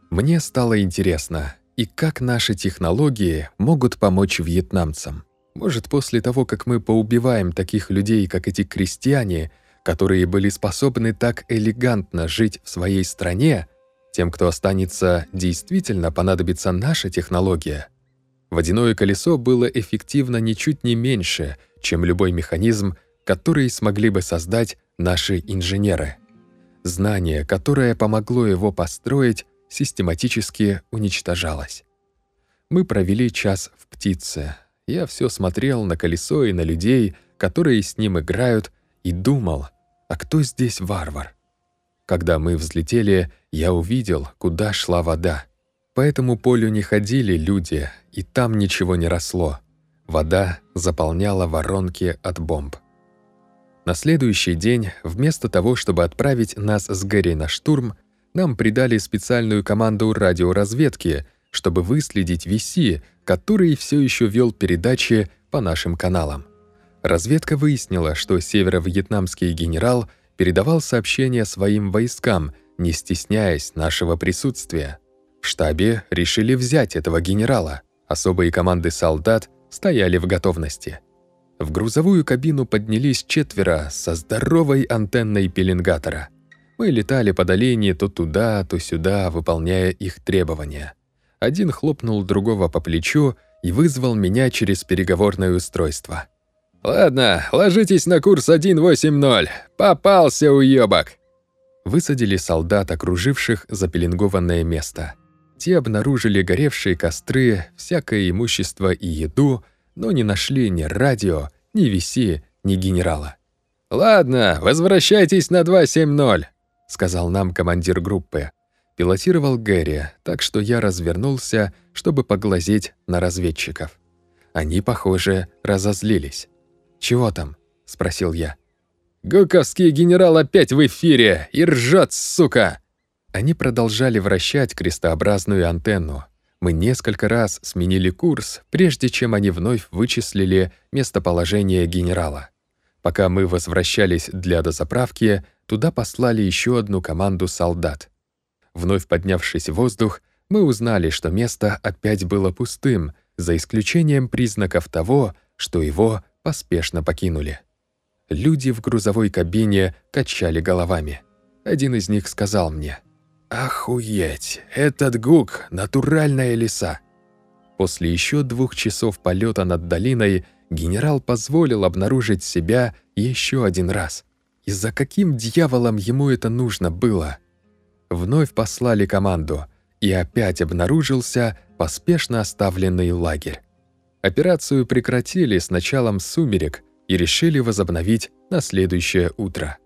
Мне стало интересно, и как наши технологии могут помочь вьетнамцам. Может, после того, как мы поубиваем таких людей, как эти крестьяне, которые были способны так элегантно жить в своей стране, тем, кто останется, действительно понадобится наша технология. Водяное колесо было эффективно ничуть не меньше, чем любой механизм, который смогли бы создать наши инженеры. Знание, которое помогло его построить, систематически уничтожалось. Мы провели час в птице. Я все смотрел на колесо и на людей, которые с ним играют, и думал, а кто здесь варвар? Когда мы взлетели, я увидел, куда шла вода. По этому полю не ходили люди, и там ничего не росло. Вода заполняла воронки от бомб. На следующий день, вместо того, чтобы отправить нас с Гэри на штурм, нам придали специальную команду радиоразведки, чтобы выследить Виси, который все еще вел передачи по нашим каналам. Разведка выяснила, что северо-вьетнамский генерал передавал сообщения своим войскам, не стесняясь нашего присутствия. В штабе решили взять этого генерала. Особые команды солдат стояли в готовности. В грузовую кабину поднялись четверо со здоровой антенной пеленгатора. Мы летали по долине то туда, то сюда, выполняя их требования. Один хлопнул другого по плечу и вызвал меня через переговорное устройство. «Ладно, ложитесь на курс 180. Попался, уёбок!» Высадили солдат, окруживших запеленгованное место. Те обнаружили горевшие костры, всякое имущество и еду, но не нашли ни радио, ни виси, ни генерала. «Ладно, возвращайтесь на 270», — сказал нам командир группы. Пилотировал Гэри, так что я развернулся, чтобы поглазеть на разведчиков. Они, похоже, разозлились. «Чего там?» — спросил я. «Гуковский генерал опять в эфире и ржет, сука!» Они продолжали вращать крестообразную антенну. Мы несколько раз сменили курс, прежде чем они вновь вычислили местоположение генерала. Пока мы возвращались для дозаправки, туда послали еще одну команду солдат. Вновь поднявшись в воздух, мы узнали, что место опять было пустым, за исключением признаков того, что его поспешно покинули. Люди в грузовой кабине качали головами. Один из них сказал мне, «Охуеть, этот гук — натуральная лиса». После еще двух часов полета над долиной генерал позволил обнаружить себя еще один раз. И за каким дьяволом ему это нужно было? Вновь послали команду, и опять обнаружился поспешно оставленный лагерь. Операцию прекратили с началом сумерек и решили возобновить на следующее утро.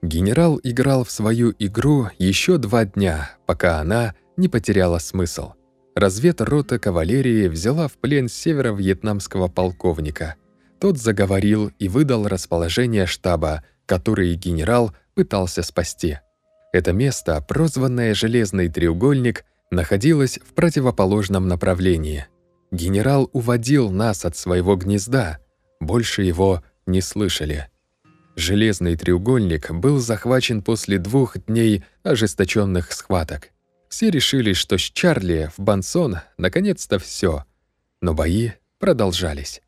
Генерал играл в свою игру еще два дня, пока она не потеряла смысл. Разведрота кавалерии взяла в плен северо-вьетнамского полковника. Тот заговорил и выдал расположение штаба, который генерал пытался спасти. Это место, прозванное «Железный треугольник», находилось в противоположном направлении – Генерал уводил нас от своего гнезда, больше его не слышали. Железный треугольник был захвачен после двух дней ожесточенных схваток. Все решили, что с Чарли в Бансон наконец-то все, но бои продолжались.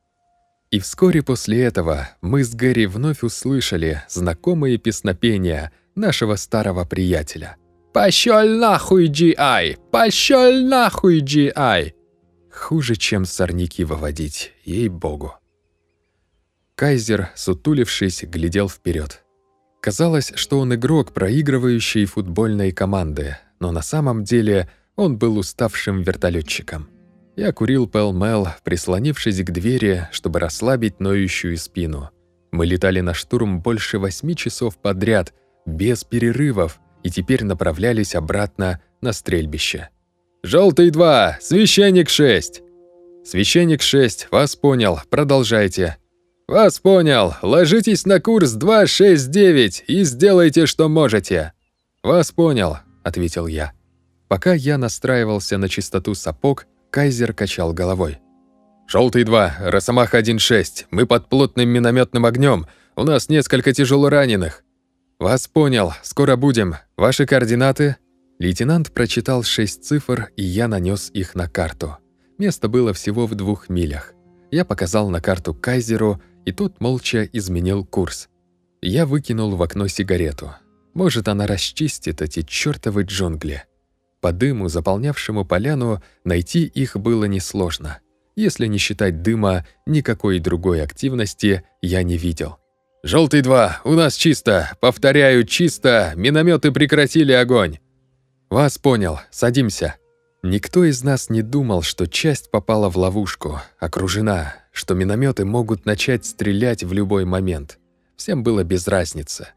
И вскоре после этого мы с Гэри вновь услышали знакомые песнопения нашего старого приятеля. «Пощёль нахуй, Джи-Ай! Пощёль нахуй, Джи-Ай!» Хуже, чем сорняки выводить, ей-богу. Кайзер, сутулившись, глядел вперед. Казалось, что он игрок проигрывающей футбольной команды, но на самом деле Он был уставшим вертолетчиком. Я курил пэл-мэл, прислонившись к двери, чтобы расслабить ноющую спину. Мы летали на штурм больше восьми часов подряд, без перерывов, и теперь направлялись обратно на стрельбище. «Желтый 2! Священник 6!» «Священник 6, вас понял, продолжайте». «Вас понял, ложитесь на курс 269 и сделайте, что можете». «Вас понял», — ответил я. Пока я настраивался на чистоту сапог, Кайзер качал головой. «Желтый 2, Росомаха 1-6, мы под плотным минометным огнем. У нас несколько тяжелораненых». «Вас понял, скоро будем. Ваши координаты?» Лейтенант прочитал шесть цифр, и я нанес их на карту. Место было всего в двух милях. Я показал на карту Кайзеру, и тот молча изменил курс. Я выкинул в окно сигарету. Может, она расчистит эти чёртовы джунгли. По дыму, заполнявшему поляну, найти их было несложно. Если не считать дыма, никакой другой активности я не видел. «Желтый 2, у нас чисто. Повторяю, чисто. Минометы прекратили огонь». «Вас понял. Садимся». Никто из нас не думал, что часть попала в ловушку, окружена, что минометы могут начать стрелять в любой момент. Всем было без разницы.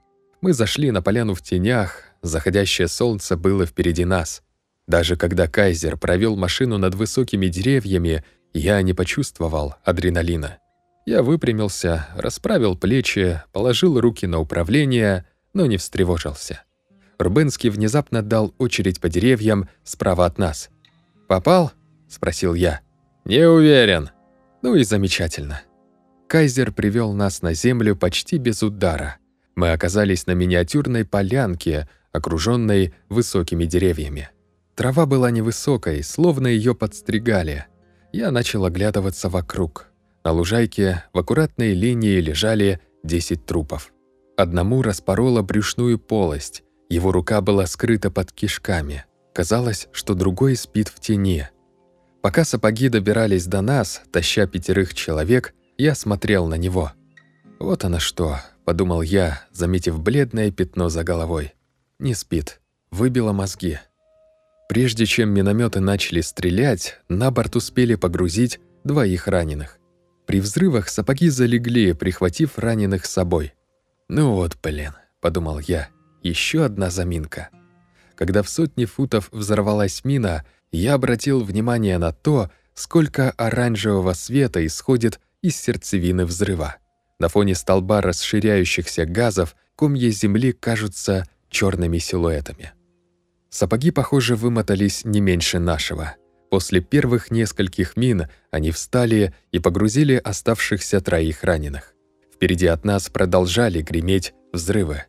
Мы зашли на поляну в тенях, заходящее солнце было впереди нас. Даже когда Кайзер провел машину над высокими деревьями, я не почувствовал адреналина. Я выпрямился, расправил плечи, положил руки на управление, но не встревожился. Рубенский внезапно дал очередь по деревьям справа от нас. «Попал?» — спросил я. «Не уверен». «Ну и замечательно». Кайзер привел нас на землю почти без удара. Мы оказались на миниатюрной полянке, окруженной высокими деревьями. Трава была невысокой, словно ее подстригали. Я начал оглядываться вокруг. На лужайке в аккуратной линии лежали 10 трупов. Одному распорола брюшную полость, его рука была скрыта под кишками. Казалось, что другой спит в тени. Пока сапоги добирались до нас, таща пятерых человек, я смотрел на него. «Вот оно что», — подумал я, заметив бледное пятно за головой. «Не спит. Выбило мозги». Прежде чем минометы начали стрелять, на борт успели погрузить двоих раненых. При взрывах сапоги залегли, прихватив раненых с собой. «Ну вот, блин», — подумал я, еще одна заминка. Когда в сотни футов взорвалась мина, я обратил внимание на то, сколько оранжевого света исходит из сердцевины взрыва. На фоне столба расширяющихся газов комья земли кажутся черными силуэтами. Сапоги, похоже, вымотались не меньше нашего. После первых нескольких мин они встали и погрузили оставшихся троих раненых. Впереди от нас продолжали греметь взрывы.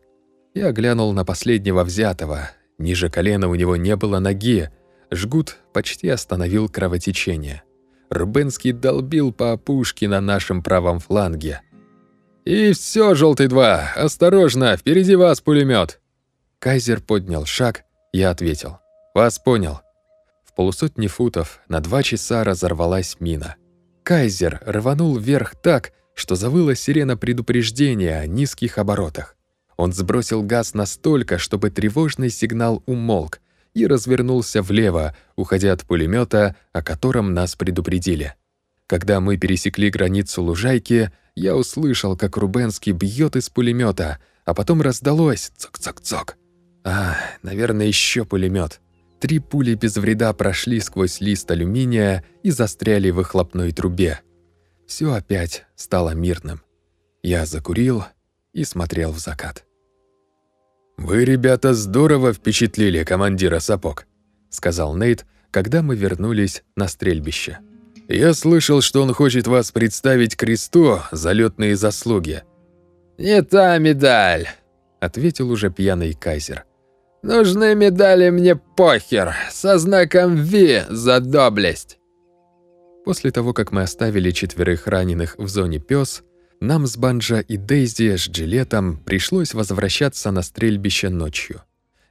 Я глянул на последнего взятого. Ниже колена у него не было ноги. Жгут почти остановил кровотечение. Рубенский долбил по опушке на нашем правом фланге. «И все, желтый 2, осторожно, впереди вас пулемет. Кайзер поднял шаг, я ответил. «Вас понял». В полусотни футов на два часа разорвалась мина. Кайзер рванул вверх так, что завыла сирена предупреждения о низких оборотах. Он сбросил газ настолько, чтобы тревожный сигнал умолк, и развернулся влево, уходя от пулемета, о котором нас предупредили. Когда мы пересекли границу лужайки, я услышал, как Рубенский бьет из пулемета, а потом раздалось цок-цок-цок. А, наверное, еще пулемет. Три пули без вреда прошли сквозь лист алюминия и застряли в выхлопной трубе. Все опять стало мирным. Я закурил и смотрел в закат. «Вы, ребята, здорово впечатлили командира сапог», — сказал Нейт, когда мы вернулись на стрельбище. «Я слышал, что он хочет вас представить кресту за лётные заслуги». «Не та медаль», — ответил уже пьяный кайзер. «Нужны медали мне похер, со знаком «Ви» за доблесть». После того, как мы оставили четверых раненых в зоне пёс, нам с Банджа и Дейзи с Джилетом пришлось возвращаться на стрельбище ночью.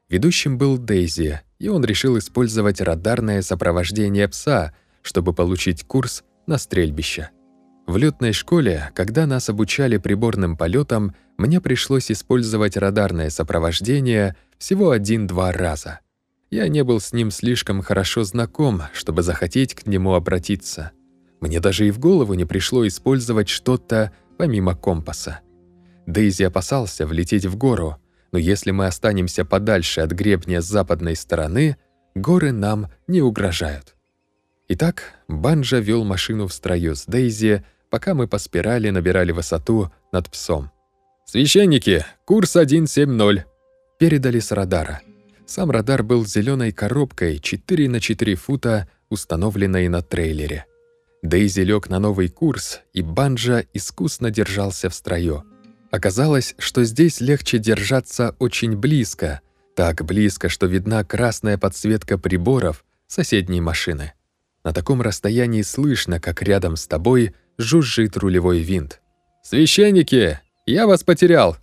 Ведущим был Дейзи, и он решил использовать радарное сопровождение пса, чтобы получить курс на стрельбище. В летной школе, когда нас обучали приборным полетам, мне пришлось использовать радарное сопровождение всего один-два раза. Я не был с ним слишком хорошо знаком, чтобы захотеть к нему обратиться. Мне даже и в голову не пришло использовать что-то помимо компаса. Дейзи опасался влететь в гору, но если мы останемся подальше от гребня с западной стороны, горы нам не угрожают. Итак, Банджа вел машину в строю с Дейзи, пока мы по спирали набирали высоту над псом. «Священники, курс 170», — передали с радара. Сам радар был зеленой коробкой 4 на 4 фута, установленной на трейлере. Дейзи лег на новый курс, и Банджа искусно держался в строю. Оказалось, что здесь легче держаться очень близко, так близко, что видна красная подсветка приборов соседней машины. На таком расстоянии слышно, как рядом с тобой жужжит рулевой винт. «Священники, я вас потерял!»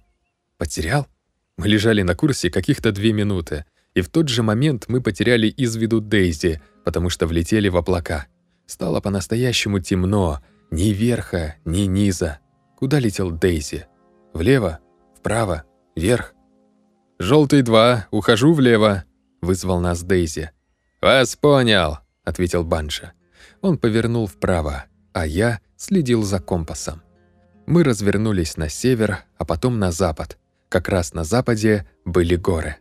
«Потерял?» Мы лежали на курсе каких-то две минуты, и в тот же момент мы потеряли из виду Дейзи, потому что влетели в облака. Стало по-настоящему темно, ни верха, ни низа. Куда летел Дейзи? Влево? Вправо? Вверх? «Желтый два, ухожу влево», — вызвал нас Дейзи. «Вас понял», — ответил Банша. Он повернул вправо, а я следил за компасом. Мы развернулись на север, а потом на запад. Как раз на западе были горы.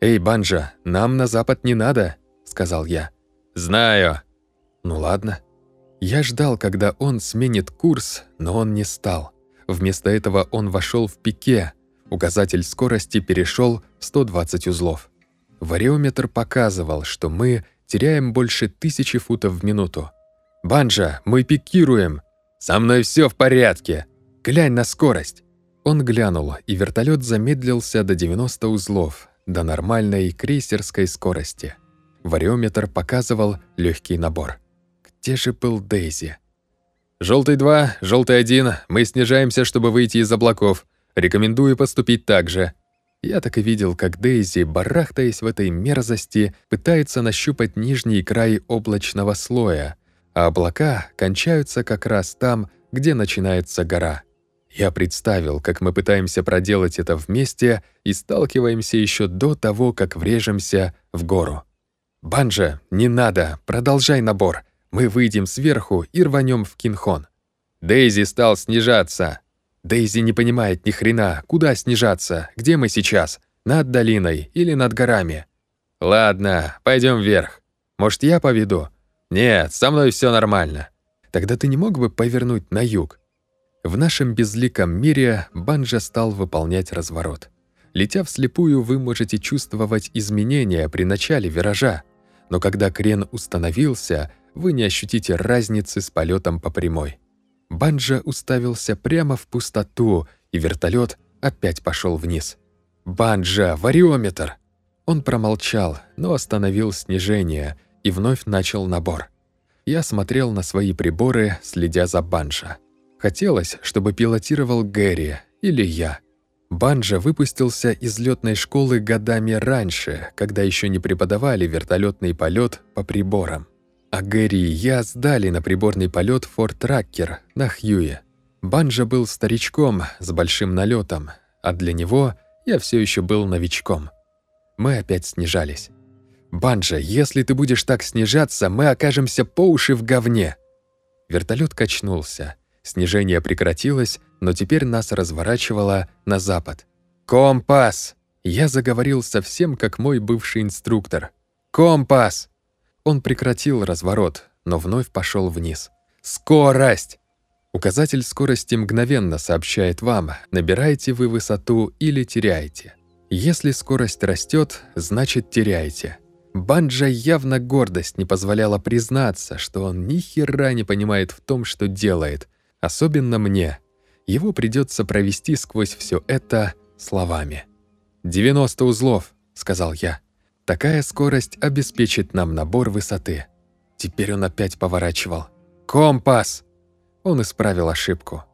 «Эй, Банжа, нам на запад не надо», — сказал я. «Знаю». «Ну ладно». Я ждал, когда он сменит курс, но он не стал. Вместо этого он вошел в пике. Указатель скорости перешел в 120 узлов. Вариометр показывал, что мы теряем больше тысячи футов в минуту. «Банжа, мы пикируем!» «Со мной все в порядке!» «Глянь на скорость!» Он глянул, и вертолет замедлился до 90 узлов, до нормальной крейсерской скорости. Вариометр показывал легкий набор. Был Дейзи? «Желтый 2, желтый 1, мы снижаемся, чтобы выйти из облаков. Рекомендую поступить так же». Я так и видел, как Дейзи, барахтаясь в этой мерзости, пытается нащупать нижний край облачного слоя, а облака кончаются как раз там, где начинается гора. Я представил, как мы пытаемся проделать это вместе и сталкиваемся еще до того, как врежемся в гору. «Банжа, не надо, продолжай набор. Мы выйдем сверху и рванем в Кинхон». «Дейзи стал снижаться». «Дейзи не понимает ни хрена, куда снижаться, где мы сейчас, над долиной или над горами». «Ладно, пойдем вверх. Может, я поведу?» «Нет, со мной все нормально». «Тогда ты не мог бы повернуть на юг?» В нашем безликом мире банджа стал выполнять разворот. Летя вслепую, вы можете чувствовать изменения при начале виража, но когда крен установился, вы не ощутите разницы с полетом по прямой. Банджа уставился прямо в пустоту, и вертолет опять пошел вниз. «Банджа, вариометр!» Он промолчал, но остановил снижение и вновь начал набор. Я смотрел на свои приборы, следя за Банджа. Хотелось, чтобы пилотировал Гэри или я. Банджа выпустился из летной школы годами раньше, когда еще не преподавали вертолетный полет по приборам. А Гэри и я сдали на приборный полет Форт Траккер на Хьюе. Банджа был старичком с большим налетом, а для него я все еще был новичком. Мы опять снижались. «Банджа, если ты будешь так снижаться, мы окажемся по уши в говне!» Вертолет качнулся. Снижение прекратилось, но теперь нас разворачивало на запад. «Компас!» Я заговорил совсем как мой бывший инструктор. «Компас!» Он прекратил разворот, но вновь пошел вниз. «Скорость!» Указатель скорости мгновенно сообщает вам, набираете вы высоту или теряете. Если скорость растет, значит теряете. Банджа явно гордость не позволяла признаться, что он ни хера не понимает в том, что делает, Особенно мне. Его придется провести сквозь все это словами. «90 узлов», — сказал я. «Такая скорость обеспечит нам набор высоты». Теперь он опять поворачивал. «Компас!» Он исправил ошибку.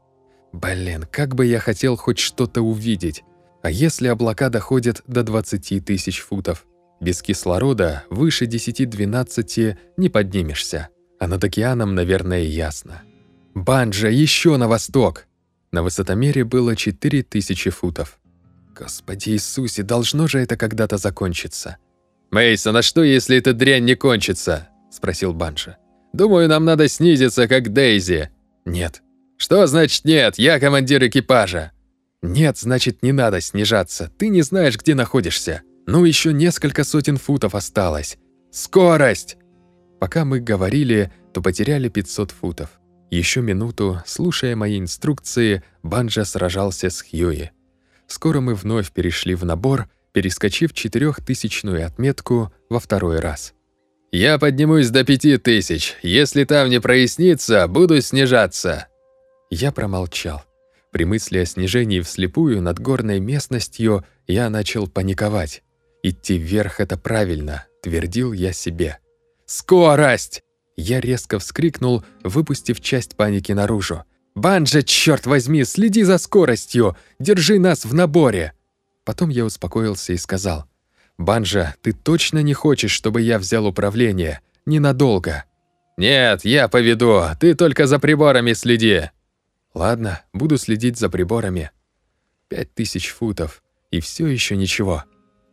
«Блин, как бы я хотел хоть что-то увидеть. А если облака доходят до 20 тысяч футов? Без кислорода выше 10-12 не поднимешься. А над океаном, наверное, ясно. Банджа еще на восток. На высотомере было 4000 футов. Господи Иисусе, должно же это когда-то закончиться. Мейсон, а что, если эта дрянь не кончится?» — спросил Банша. «Думаю, нам надо снизиться, как Дейзи». «Нет». «Что значит нет? Я командир экипажа». «Нет, значит, не надо снижаться. Ты не знаешь, где находишься. Ну, еще несколько сотен футов осталось. Скорость!» Пока мы говорили, то потеряли 500 футов. Еще минуту, слушая мои инструкции, Банджа сражался с Хьюи. Скоро мы вновь перешли в набор, перескочив четырехтысячную отметку во второй раз. «Я поднимусь до пяти тысяч. Если там не прояснится, буду снижаться». Я промолчал. При мысли о снижении вслепую над горной местностью я начал паниковать. «Идти вверх — это правильно», — твердил я себе. «Скорость!» Я резко вскрикнул, выпустив часть паники наружу. «Банджа, черт возьми, следи за скоростью! Держи нас в наборе!» Потом я успокоился и сказал. «Банджа, ты точно не хочешь, чтобы я взял управление? Ненадолго». «Нет, я поведу, ты только за приборами следи». «Ладно, буду следить за приборами». Пять тысяч футов, и все еще ничего.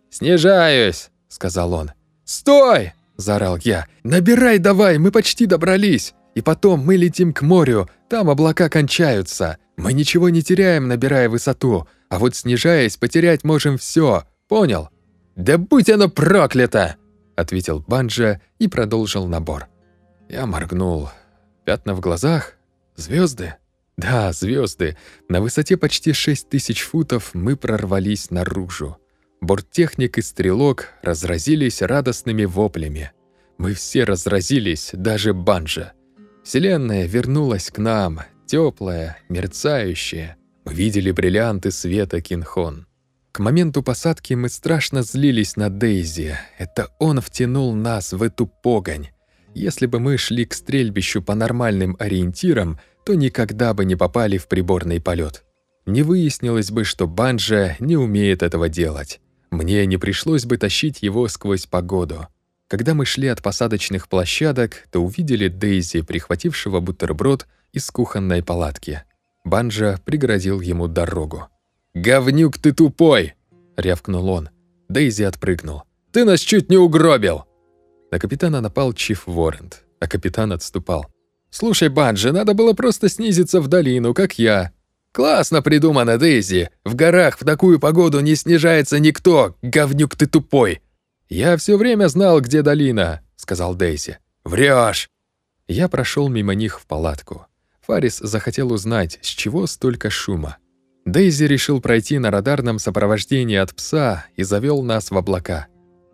«Снижаюсь», — сказал он. «Стой!» — заорал я. «Набирай давай, мы почти добрались. И потом мы летим к морю, там облака кончаются. Мы ничего не теряем, набирая высоту, а вот снижаясь, потерять можем все. Понял?» «Да будь оно проклято!» — ответил Банджа и продолжил набор. Я моргнул. Пятна в глазах? Звезды? Да, звезды. На высоте почти шесть тысяч футов мы прорвались наружу. Борттехник и стрелок разразились радостными воплями. Мы все разразились, даже Банджа. Вселенная вернулась к нам, теплая, мерцающая. Мы видели бриллианты света Кинхон. К моменту посадки мы страшно злились на Дейзи. Это он втянул нас в эту погонь. Если бы мы шли к стрельбищу по нормальным ориентирам, то никогда бы не попали в приборный полет. Не выяснилось бы, что Банджа не умеет этого делать. Мне не пришлось бы тащить его сквозь погоду. Когда мы шли от посадочных площадок, то увидели Дейзи, прихватившего бутерброд из кухонной палатки. Банджа преградил ему дорогу. «Говнюк ты тупой!» — рявкнул он. Дейзи отпрыгнул. «Ты нас чуть не угробил!» На капитана напал Чиф Воррент, а капитан отступал. «Слушай, Банджи, надо было просто снизиться в долину, как я. «Классно придумано, Дейзи! В горах в такую погоду не снижается никто, говнюк ты тупой!» «Я все время знал, где долина», — сказал Дейзи. «Врешь!» Я прошел мимо них в палатку. Фарис захотел узнать, с чего столько шума. Дейзи решил пройти на радарном сопровождении от пса и завел нас в облака.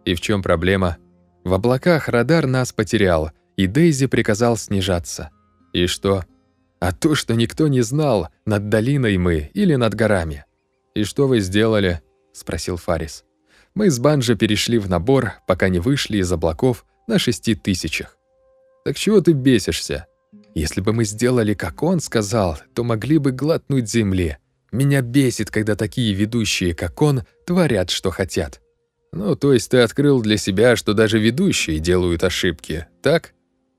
И в чем проблема? В облаках радар нас потерял, и Дейзи приказал снижаться. И что? а то, что никто не знал, над долиной мы или над горами. «И что вы сделали?» — спросил Фарис. Мы с Банджи перешли в набор, пока не вышли из облаков на шести тысячах. «Так чего ты бесишься? Если бы мы сделали, как он сказал, то могли бы глотнуть земли. Меня бесит, когда такие ведущие, как он, творят, что хотят». «Ну, то есть ты открыл для себя, что даже ведущие делают ошибки, так?»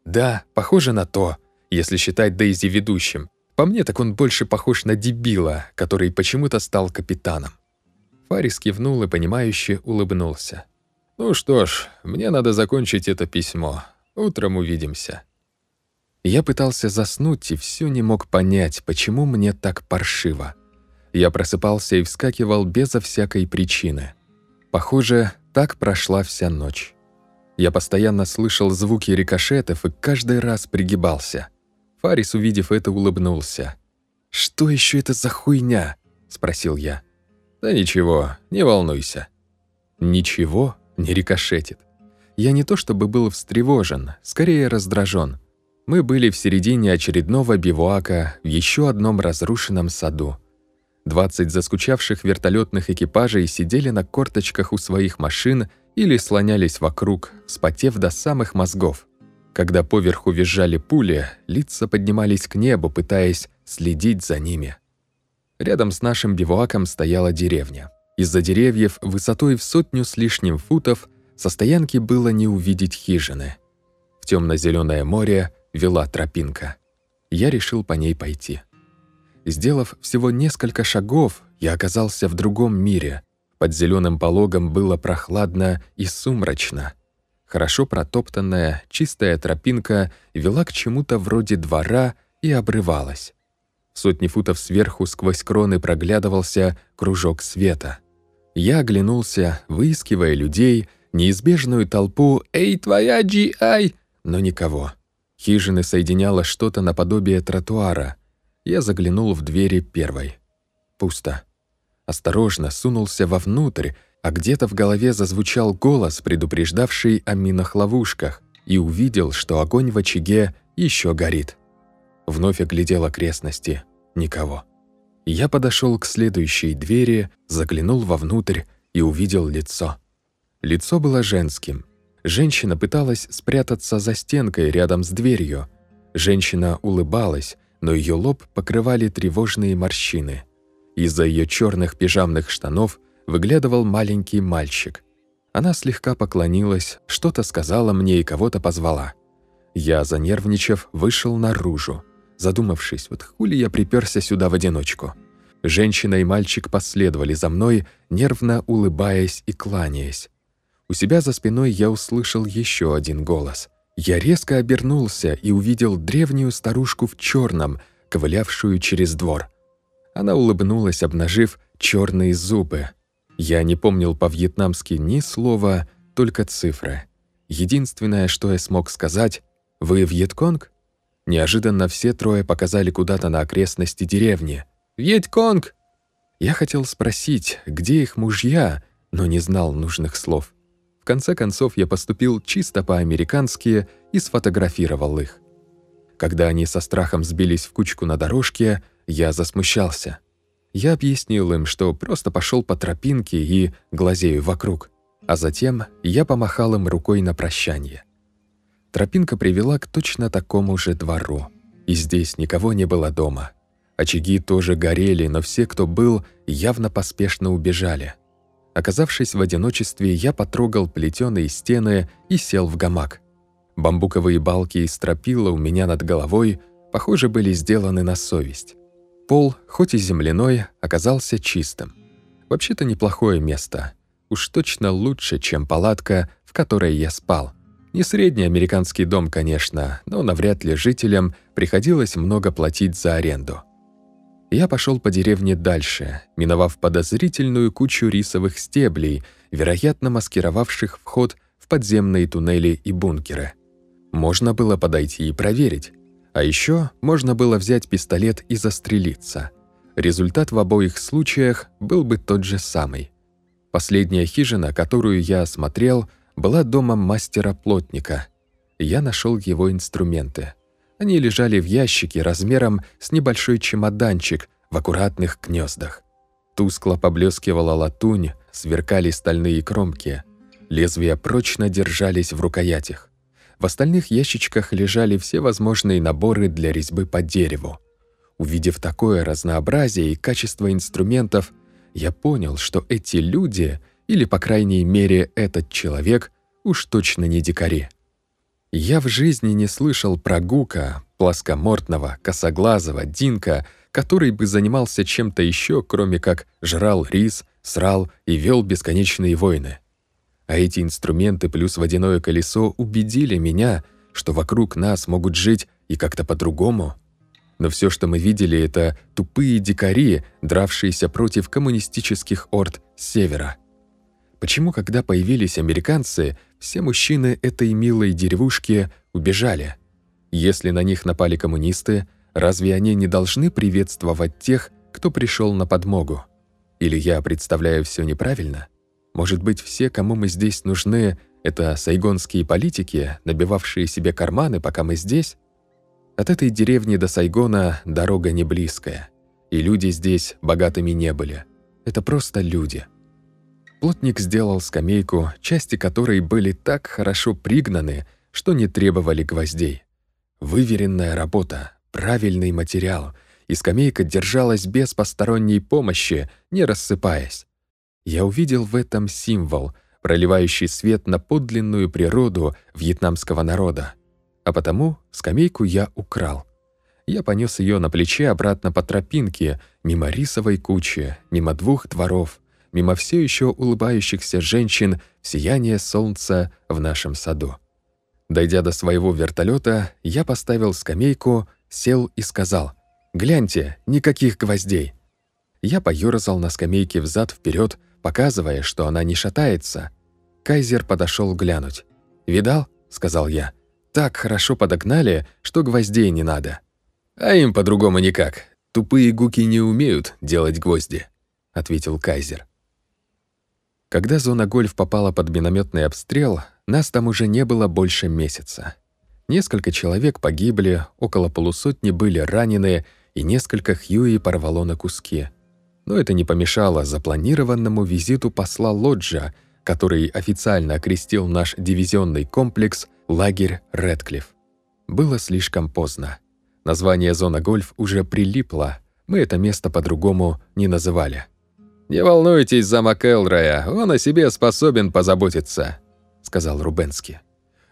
«Да, похоже на то», если считать Дейзи ведущим. По мне, так он больше похож на дебила, который почему-то стал капитаном. Фарис кивнул и, понимающе улыбнулся. «Ну что ж, мне надо закончить это письмо. Утром увидимся». Я пытался заснуть и все не мог понять, почему мне так паршиво. Я просыпался и вскакивал безо всякой причины. Похоже, так прошла вся ночь. Я постоянно слышал звуки рикошетов и каждый раз пригибался. Фарис, увидев это, улыбнулся. «Что еще это за хуйня?» — спросил я. «Да ничего, не волнуйся». «Ничего не рикошетит». Я не то чтобы был встревожен, скорее раздражен. Мы были в середине очередного бивуака в еще одном разрушенном саду. Двадцать заскучавших вертолетных экипажей сидели на корточках у своих машин или слонялись вокруг, вспотев до самых мозгов. Когда поверху визжали пули, лица поднимались к небу, пытаясь следить за ними. Рядом с нашим бивуаком стояла деревня. Из-за деревьев высотой в сотню с лишним футов со стоянки было не увидеть хижины. В темно зеленое море вела тропинка. Я решил по ней пойти. Сделав всего несколько шагов, я оказался в другом мире. Под зеленым пологом было прохладно и сумрачно. Хорошо протоптанная, чистая тропинка вела к чему-то вроде двора и обрывалась. Сотни футов сверху сквозь кроны проглядывался кружок света. Я оглянулся, выискивая людей, неизбежную толпу «Эй, твоя Джи-Ай!», но никого. Хижины соединяло что-то наподобие тротуара. Я заглянул в двери первой. Пусто. Осторожно сунулся вовнутрь, а где-то в голове зазвучал голос, предупреждавший о минах-ловушках, и увидел, что огонь в очаге еще горит. Вновь оглядел окрестности. Никого. Я подошел к следующей двери, заглянул вовнутрь и увидел лицо. Лицо было женским. Женщина пыталась спрятаться за стенкой рядом с дверью. Женщина улыбалась, но ее лоб покрывали тревожные морщины. Из-за ее черных пижамных штанов выглядывал маленький мальчик. Она слегка поклонилась, что-то сказала мне и кого-то позвала. Я, занервничав, вышел наружу, задумавшись, вот хули я приперся сюда в одиночку. Женщина и мальчик последовали за мной, нервно улыбаясь и кланяясь. У себя за спиной я услышал еще один голос. Я резко обернулся и увидел древнюю старушку в черном, ковылявшую через двор. Она улыбнулась, обнажив черные зубы. Я не помнил по-вьетнамски ни слова, только цифры. Единственное, что я смог сказать «Вы Вьетконг?» Неожиданно все трое показали куда-то на окрестности деревни. «Вьетконг!» Я хотел спросить, где их мужья, но не знал нужных слов. Конце концов, я поступил чисто по-американски и сфотографировал их. Когда они со страхом сбились в кучку на дорожке, я засмущался. Я объяснил им, что просто пошел по тропинке и глазею вокруг, а затем я помахал им рукой на прощание. Тропинка привела к точно такому же двору, и здесь никого не было дома. Очаги тоже горели, но все, кто был, явно поспешно убежали. Оказавшись в одиночестве, я потрогал плетеные стены и сел в гамак. Бамбуковые балки и стропила у меня над головой, похоже, были сделаны на совесть. Пол, хоть и земляной, оказался чистым. Вообще-то неплохое место. Уж точно лучше, чем палатка, в которой я спал. Не средний американский дом, конечно, но навряд ли жителям приходилось много платить за аренду. Я пошел по деревне дальше, миновав подозрительную кучу рисовых стеблей, вероятно маскировавших вход в подземные туннели и бункеры. Можно было подойти и проверить, а еще можно было взять пистолет и застрелиться. Результат в обоих случаях был бы тот же самый. Последняя хижина, которую я осмотрел, была домом мастера-плотника. Я нашел его инструменты. Они лежали в ящике размером с небольшой чемоданчик в аккуратных гнездах. Тускло поблескивала латунь, сверкали стальные кромки. Лезвия прочно держались в рукоятях. В остальных ящичках лежали все возможные наборы для резьбы по дереву. Увидев такое разнообразие и качество инструментов, я понял, что эти люди, или, по крайней мере, этот человек, уж точно не дикари. Я в жизни не слышал про Гука, плоскомортного, косоглазого, Динка, который бы занимался чем-то еще, кроме как жрал рис, срал и вел бесконечные войны. А эти инструменты плюс водяное колесо убедили меня, что вокруг нас могут жить и как-то по-другому. Но все, что мы видели, это тупые дикари, дравшиеся против коммунистических орд с севера. Почему, когда появились американцы, все мужчины этой милой деревушки убежали? Если на них напали коммунисты, разве они не должны приветствовать тех, кто пришел на подмогу? Или я представляю все неправильно? Может быть, все, кому мы здесь нужны, это сайгонские политики, набивавшие себе карманы, пока мы здесь? От этой деревни до Сайгона дорога не близкая, и люди здесь богатыми не были. Это просто люди. Плотник сделал скамейку, части которой были так хорошо пригнаны, что не требовали гвоздей. Выверенная работа, правильный материал, и скамейка держалась без посторонней помощи, не рассыпаясь. Я увидел в этом символ, проливающий свет на подлинную природу вьетнамского народа. А потому скамейку я украл. Я понес ее на плече обратно по тропинке, мимо рисовой кучи, мимо двух дворов, мимо все еще улыбающихся женщин в сияние солнца в нашем саду. Дойдя до своего вертолета, я поставил скамейку, сел и сказал «Гляньте, никаких гвоздей». Я поёрзал на скамейке взад вперед, показывая, что она не шатается. Кайзер подошел глянуть. «Видал?» — сказал я. «Так хорошо подогнали, что гвоздей не надо». «А им по-другому никак. Тупые гуки не умеют делать гвозди», — ответил Кайзер. Когда зона гольф попала под минометный обстрел, нас там уже не было больше месяца. Несколько человек погибли, около полусотни были ранены, и несколько Хьюи порвало на куски. Но это не помешало запланированному визиту посла Лоджа, который официально окрестил наш дивизионный комплекс лагерь Редклифф. Было слишком поздно. Название «Зона гольф» уже прилипло, мы это место по-другому не называли. «Не волнуйтесь за МакЭлроя, он о себе способен позаботиться», — сказал Рубенский.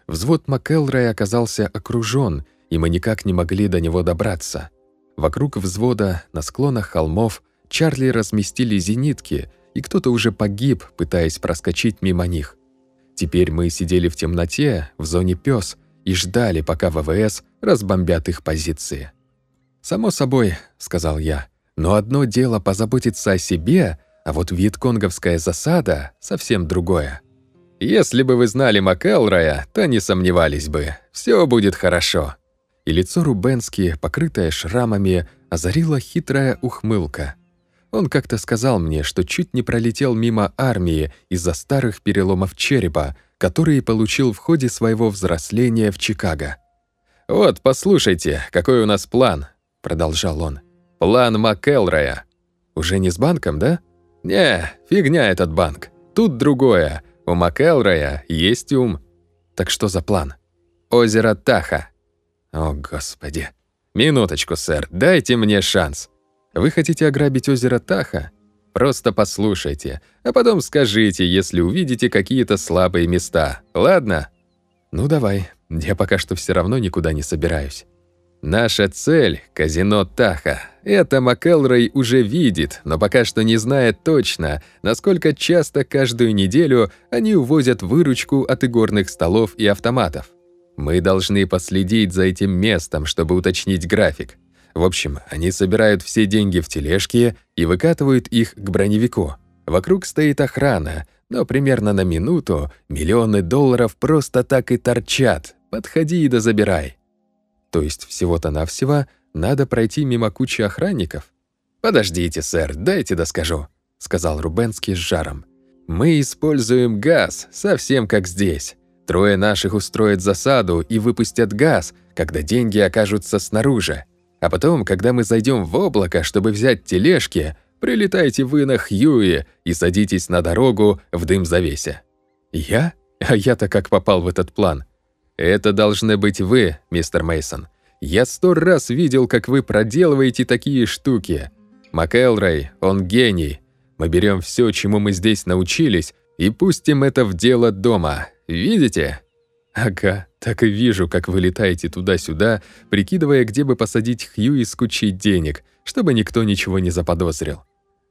Взвод МакЭлроя оказался окружен, и мы никак не могли до него добраться. Вокруг взвода, на склонах холмов, Чарли разместили зенитки, и кто-то уже погиб, пытаясь проскочить мимо них. Теперь мы сидели в темноте, в зоне пёс, и ждали, пока ВВС разбомбят их позиции. «Само собой», — сказал я, — «но одно дело позаботиться о себе, а вот вьетконговская засада — совсем другое». «Если бы вы знали МакЭлроя, то не сомневались бы. Все будет хорошо». И лицо Рубенски, покрытое шрамами, озарила хитрая ухмылка. Он как-то сказал мне, что чуть не пролетел мимо армии из-за старых переломов черепа, которые получил в ходе своего взросления в Чикаго. «Вот, послушайте, какой у нас план», — продолжал он. «План МакЭлроя». «Уже не с банком, да?» «Не, фигня этот банк. Тут другое. У МакЭлроя есть ум». «Так что за план?» «Озеро Таха». «О, Господи». «Минуточку, сэр, дайте мне шанс». «Вы хотите ограбить озеро Таха?» Просто послушайте, а потом скажите, если увидите какие-то слабые места. Ладно? Ну давай. Я пока что все равно никуда не собираюсь. Наша цель — казино Таха. Это МакЭлрой уже видит, но пока что не знает точно, насколько часто каждую неделю они увозят выручку от игорных столов и автоматов. Мы должны последить за этим местом, чтобы уточнить график. В общем, они собирают все деньги в тележке и выкатывают их к броневику. Вокруг стоит охрана, но примерно на минуту миллионы долларов просто так и торчат. Подходи и да забирай. То есть всего-то навсего надо пройти мимо кучи охранников? «Подождите, сэр, дайте доскажу», — сказал Рубенский с жаром. «Мы используем газ, совсем как здесь. Трое наших устроят засаду и выпустят газ, когда деньги окажутся снаружи. А потом, когда мы зайдем в облако, чтобы взять тележки, прилетайте вы на Хьюи и садитесь на дорогу в дым завесе. Я? А я-то как попал в этот план? Это должны быть вы, мистер Мейсон. Я сто раз видел, как вы проделываете такие штуки. МакЭлрой, он гений. Мы берем все, чему мы здесь научились, и пустим это в дело дома. Видите? Ага, так и вижу, как вы летаете туда-сюда, прикидывая, где бы посадить Хью и скучить денег, чтобы никто ничего не заподозрил.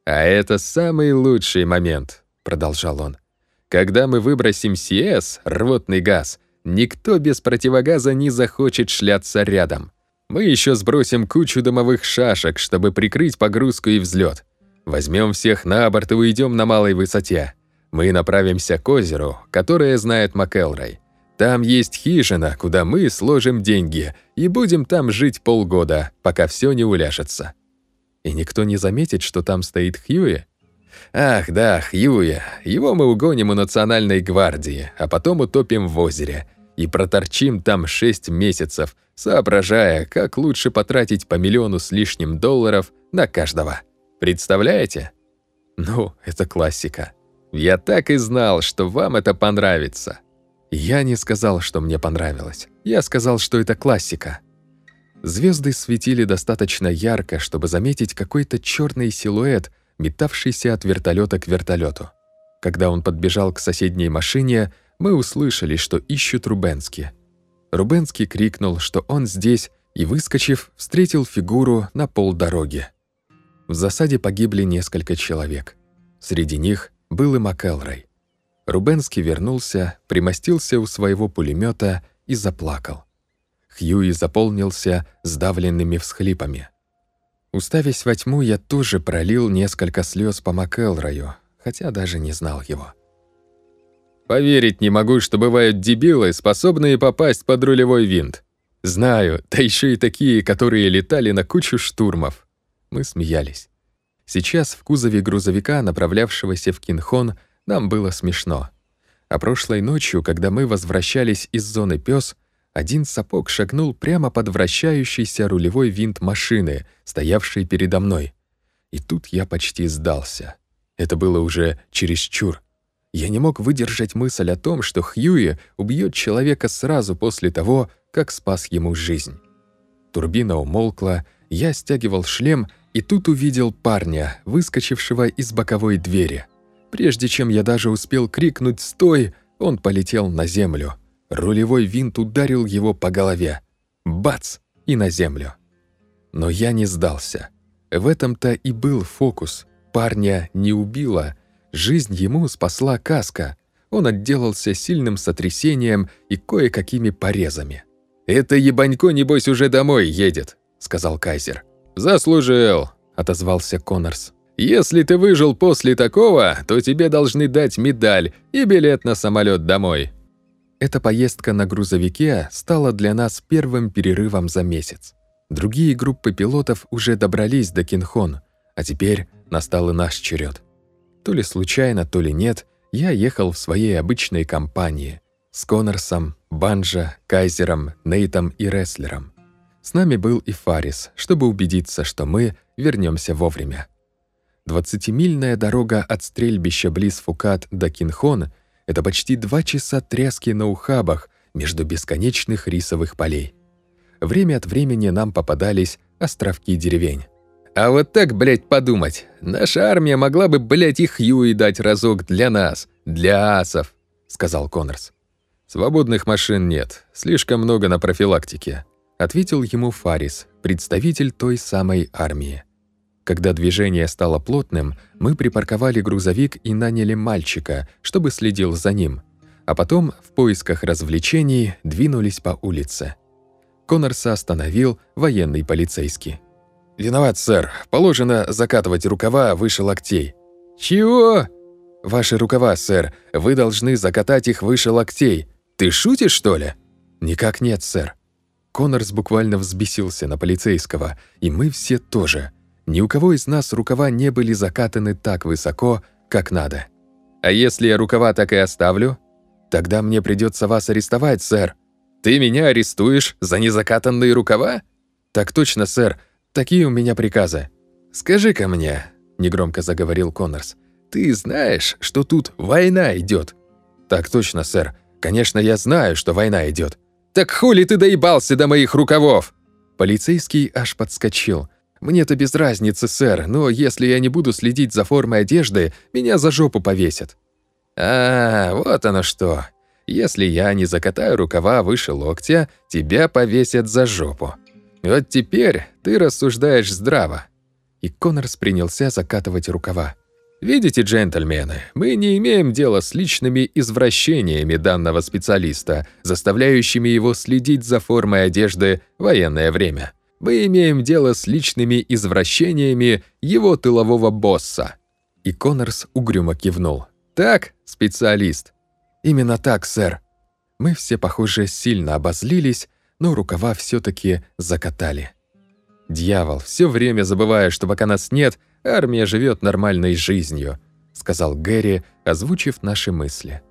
«А это самый лучший момент», — продолжал он. «Когда мы выбросим CS, рвотный газ, никто без противогаза не захочет шляться рядом. Мы еще сбросим кучу дымовых шашек, чтобы прикрыть погрузку и взлет. Возьмем всех на борт и уйдем на малой высоте. Мы направимся к озеру, которое знает МакЭлрой. Там есть хижина, куда мы сложим деньги и будем там жить полгода, пока все не уляжется. И никто не заметит, что там стоит Хьюи? Ах, да, Хьюи. Его мы угоним у Национальной гвардии, а потом утопим в озере и проторчим там шесть месяцев, соображая, как лучше потратить по миллиону с лишним долларов на каждого. Представляете? Ну, это классика. Я так и знал, что вам это понравится. Я не сказал, что мне понравилось. Я сказал, что это классика. Звезды светили достаточно ярко, чтобы заметить какой-то черный силуэт, метавшийся от вертолета к вертолету. Когда он подбежал к соседней машине, мы услышали, что ищут Рубенски. Рубенский крикнул, что он здесь, и, выскочив, встретил фигуру на полдороги. В засаде погибли несколько человек. Среди них был и МакЭлрой. Рубенский вернулся, примостился у своего пулемета и заплакал. Хьюи заполнился сдавленными всхлипами. Уставясь во тьму, я тоже пролил несколько слез по МакЭлрою, хотя даже не знал его. «Поверить не могу, что бывают дебилы, способные попасть под рулевой винт. Знаю, да еще и такие, которые летали на кучу штурмов». Мы смеялись. Сейчас в кузове грузовика, направлявшегося в Кинхон, нам было смешно. А прошлой ночью, когда мы возвращались из зоны пёс, один сапог шагнул прямо под вращающийся рулевой винт машины, стоявшей передо мной. И тут я почти сдался. Это было уже чересчур. Я не мог выдержать мысль о том, что Хьюи убьет человека сразу после того, как спас ему жизнь. Турбина умолкла, я стягивал шлем и тут увидел парня, выскочившего из боковой двери. Прежде чем я даже успел крикнуть «Стой!», он полетел на землю. Рулевой винт ударил его по голове. Бац! И на землю. Но я не сдался. В этом-то и был фокус. Парня не убило. Жизнь ему спасла каска. Он отделался сильным сотрясением и кое-какими порезами. «Это ебанько, небось, уже домой едет», — сказал Кайзер. «Заслужил», — отозвался Коннорс. «Если ты выжил после такого, то тебе должны дать медаль и билет на самолет домой». Эта поездка на грузовике стала для нас первым перерывом за месяц. Другие группы пилотов уже добрались до Кинхон, а теперь настал и наш черед. То ли случайно, то ли нет, я ехал в своей обычной компании с Коннорсом, Банджа, Кайзером, Нейтом и Рестлером. С нами был и Фарис, чтобы убедиться, что мы вернемся вовремя. Двадцатимильная дорога от стрельбища близ Фукат до Кинхон — это почти два часа тряски на ухабах между бесконечных рисовых полей. Время от времени нам попадались островки деревень. «А вот так, блядь, подумать. Наша армия могла бы, блядь, и Хьюи дать разок для нас, для асов», — сказал Коннорс. «Свободных машин нет, слишком много на профилактике», — ответил ему Фарис, представитель той самой армии. Когда движение стало плотным, мы припарковали грузовик и наняли мальчика, чтобы следил за ним, а потом в поисках развлечений двинулись по улице. Коннорса остановил военный полицейский. «Виноват, сэр. Положено закатывать рукава выше локтей». «Чего?» «Ваши рукава, сэр. Вы должны закатать их выше локтей. Ты шутишь, что ли?» «Никак нет, сэр». Коннорс буквально взбесился на полицейского, и мы все тоже – ни у кого из нас рукава не были закатаны так высоко, как надо. А если я рукава так и оставлю? Тогда мне придется вас арестовать, сэр. Ты меня арестуешь за незакатанные рукава? Так точно, сэр. Такие у меня приказы. Скажи-ка мне, негромко заговорил Коннорс. Ты знаешь, что тут война идет? Так точно, сэр. Конечно, я знаю, что война идет. Так хули ты доебался до моих рукавов? Полицейский аж подскочил. «Мне-то без разницы, сэр, но если я не буду следить за формой одежды, меня за жопу повесят». «А, вот оно что. Если я не закатаю рукава выше локтя, тебя повесят за жопу. Вот теперь ты рассуждаешь здраво». И Коннорс принялся закатывать рукава. «Видите, джентльмены, мы не имеем дела с личными извращениями данного специалиста, заставляющими его следить за формой одежды военное время мы имеем дело с личными извращениями его тылового босса». И Коннорс угрюмо кивнул. «Так, специалист?» «Именно так, сэр». Мы все, похоже, сильно обозлились, но рукава все таки закатали. «Дьявол, все время забывая, что пока нас нет, армия живет нормальной жизнью», сказал Гэри, озвучив наши мысли.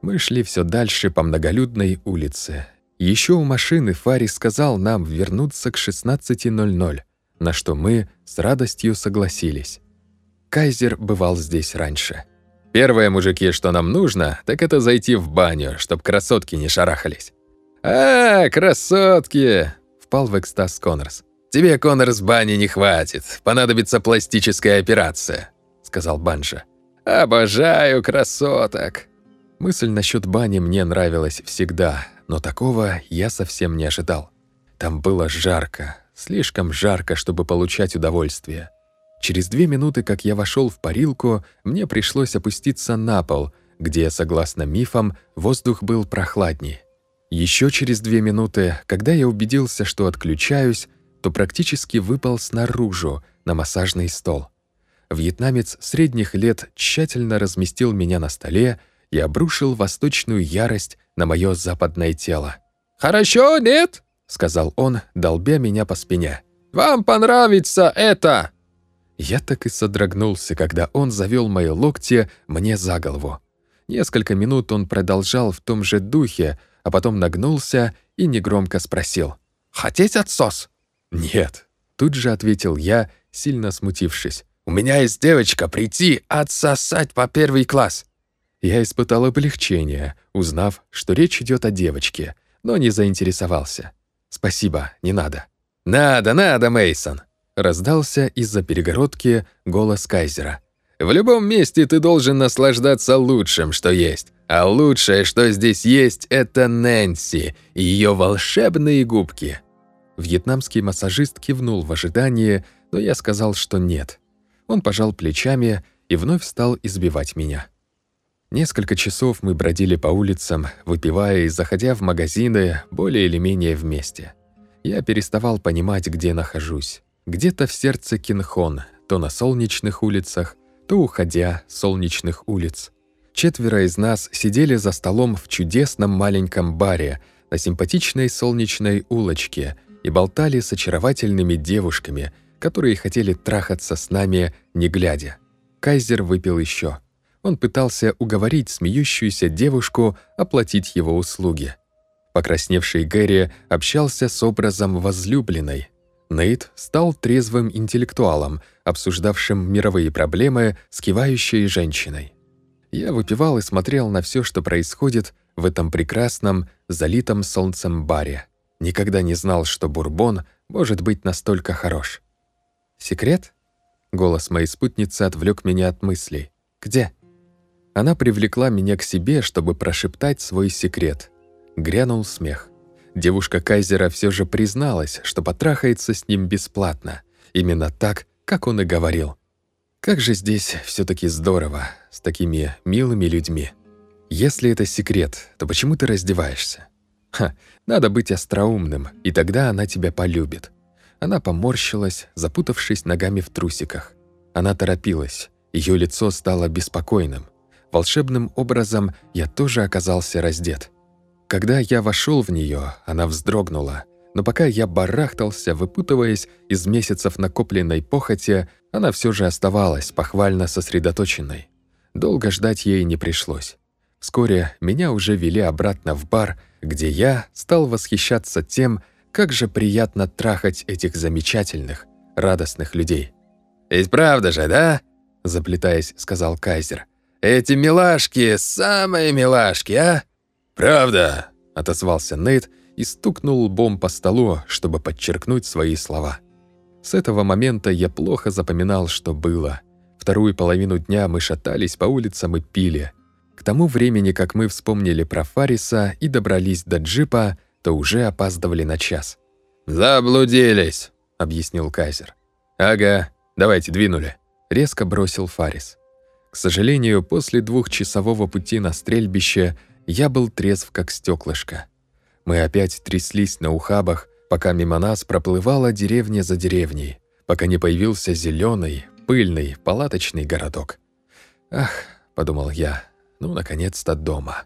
Мы шли все дальше по многолюдной улице, еще у машины Фари сказал нам вернуться к 16.00, на что мы с радостью согласились. Кайзер бывал здесь раньше. «Первое, мужики, что нам нужно, так это зайти в баню, чтоб красотки не шарахались». «А, красотки!» — впал в экстаз Коннорс. «Тебе, Коннорс, бани не хватит, понадобится пластическая операция», — сказал Банжа. «Обожаю красоток!» Мысль насчет бани мне нравилась всегда, но такого я совсем не ожидал. Там было жарко, слишком жарко, чтобы получать удовольствие. Через две минуты, как я вошел в парилку, мне пришлось опуститься на пол, где, согласно мифам, воздух был прохладнее. Еще через две минуты, когда я убедился, что отключаюсь, то практически выпал снаружи на массажный стол. Вьетнамец средних лет тщательно разместил меня на столе и обрушил восточную ярость на мое западное тело. «Хорошо, нет?» — сказал он, долбя меня по спине. «Вам понравится это!» Я так и содрогнулся, когда он завел мои локти мне за голову. Несколько минут он продолжал в том же духе, а потом нагнулся и негромко спросил. «Хотите отсос?» «Нет», — тут же ответил я, сильно смутившись. «У меня есть девочка, прийти отсосать по первый класс». Я испытал облегчение, узнав, что речь идет о девочке, но не заинтересовался. «Спасибо, не надо». «Надо, надо, Мейсон, раздался из-за перегородки голос Кайзера. «В любом месте ты должен наслаждаться лучшим, что есть. А лучшее, что здесь есть, это Нэнси и ее волшебные губки». Вьетнамский массажист кивнул в ожидании, но я сказал, что нет. Он пожал плечами и вновь стал избивать меня. Несколько часов мы бродили по улицам, выпивая и заходя в магазины более или менее вместе. Я переставал понимать, где нахожусь. Где-то в сердце Кинхон, то на солнечных улицах, то уходя с солнечных улиц. Четверо из нас сидели за столом в чудесном маленьком баре на симпатичной солнечной улочке и болтали с очаровательными девушками, которые хотели трахаться с нами, не глядя. Кайзер выпил еще. Он пытался уговорить смеющуюся девушку оплатить его услуги. Покрасневший Гэри общался с образом возлюбленной. Нейт стал трезвым интеллектуалом, обсуждавшим мировые проблемы с кивающей женщиной. Я выпивал и смотрел на все, что происходит в этом прекрасном, залитом солнцем баре. Никогда не знал, что бурбон может быть настолько хорош. «Секрет?» Голос моей спутницы отвлек меня от мыслей. «Где?» Она привлекла меня к себе, чтобы прошептать свой секрет. Грянул смех. Девушка Кайзера все же призналась, что потрахается с ним бесплатно. Именно так, как он и говорил. Как же здесь все таки здорово, с такими милыми людьми. Если это секрет, то почему ты раздеваешься? Ха, надо быть остроумным, и тогда она тебя полюбит. Она поморщилась, запутавшись ногами в трусиках. Она торопилась, ее лицо стало беспокойным. Волшебным образом я тоже оказался раздет. Когда я вошел в нее, она вздрогнула, но пока я барахтался, выпутываясь из месяцев накопленной похоти, она все же оставалась похвально сосредоточенной. Долго ждать ей не пришлось. Вскоре меня уже вели обратно в бар, где я стал восхищаться тем, как же приятно трахать этих замечательных, радостных людей. «Ведь правда же, да?» — заплетаясь, сказал Кайзер. Эти милашки, самые милашки, а?» «Правда», — отозвался Нейт и стукнул лбом по столу, чтобы подчеркнуть свои слова. С этого момента я плохо запоминал, что было. Вторую половину дня мы шатались по улицам и пили. К тому времени, как мы вспомнили про Фариса и добрались до джипа, то уже опаздывали на час. «Заблудились», — объяснил Кайзер. «Ага, давайте двинули», — резко бросил Фарис. К сожалению, после двухчасового пути на стрельбище я был трезв как стеклышко. Мы опять тряслись на ухабах, пока мимо нас проплывала деревня за деревней, пока не появился зеленый, пыльный, палаточный городок. «Ах», — подумал я, — «ну, наконец-то дома».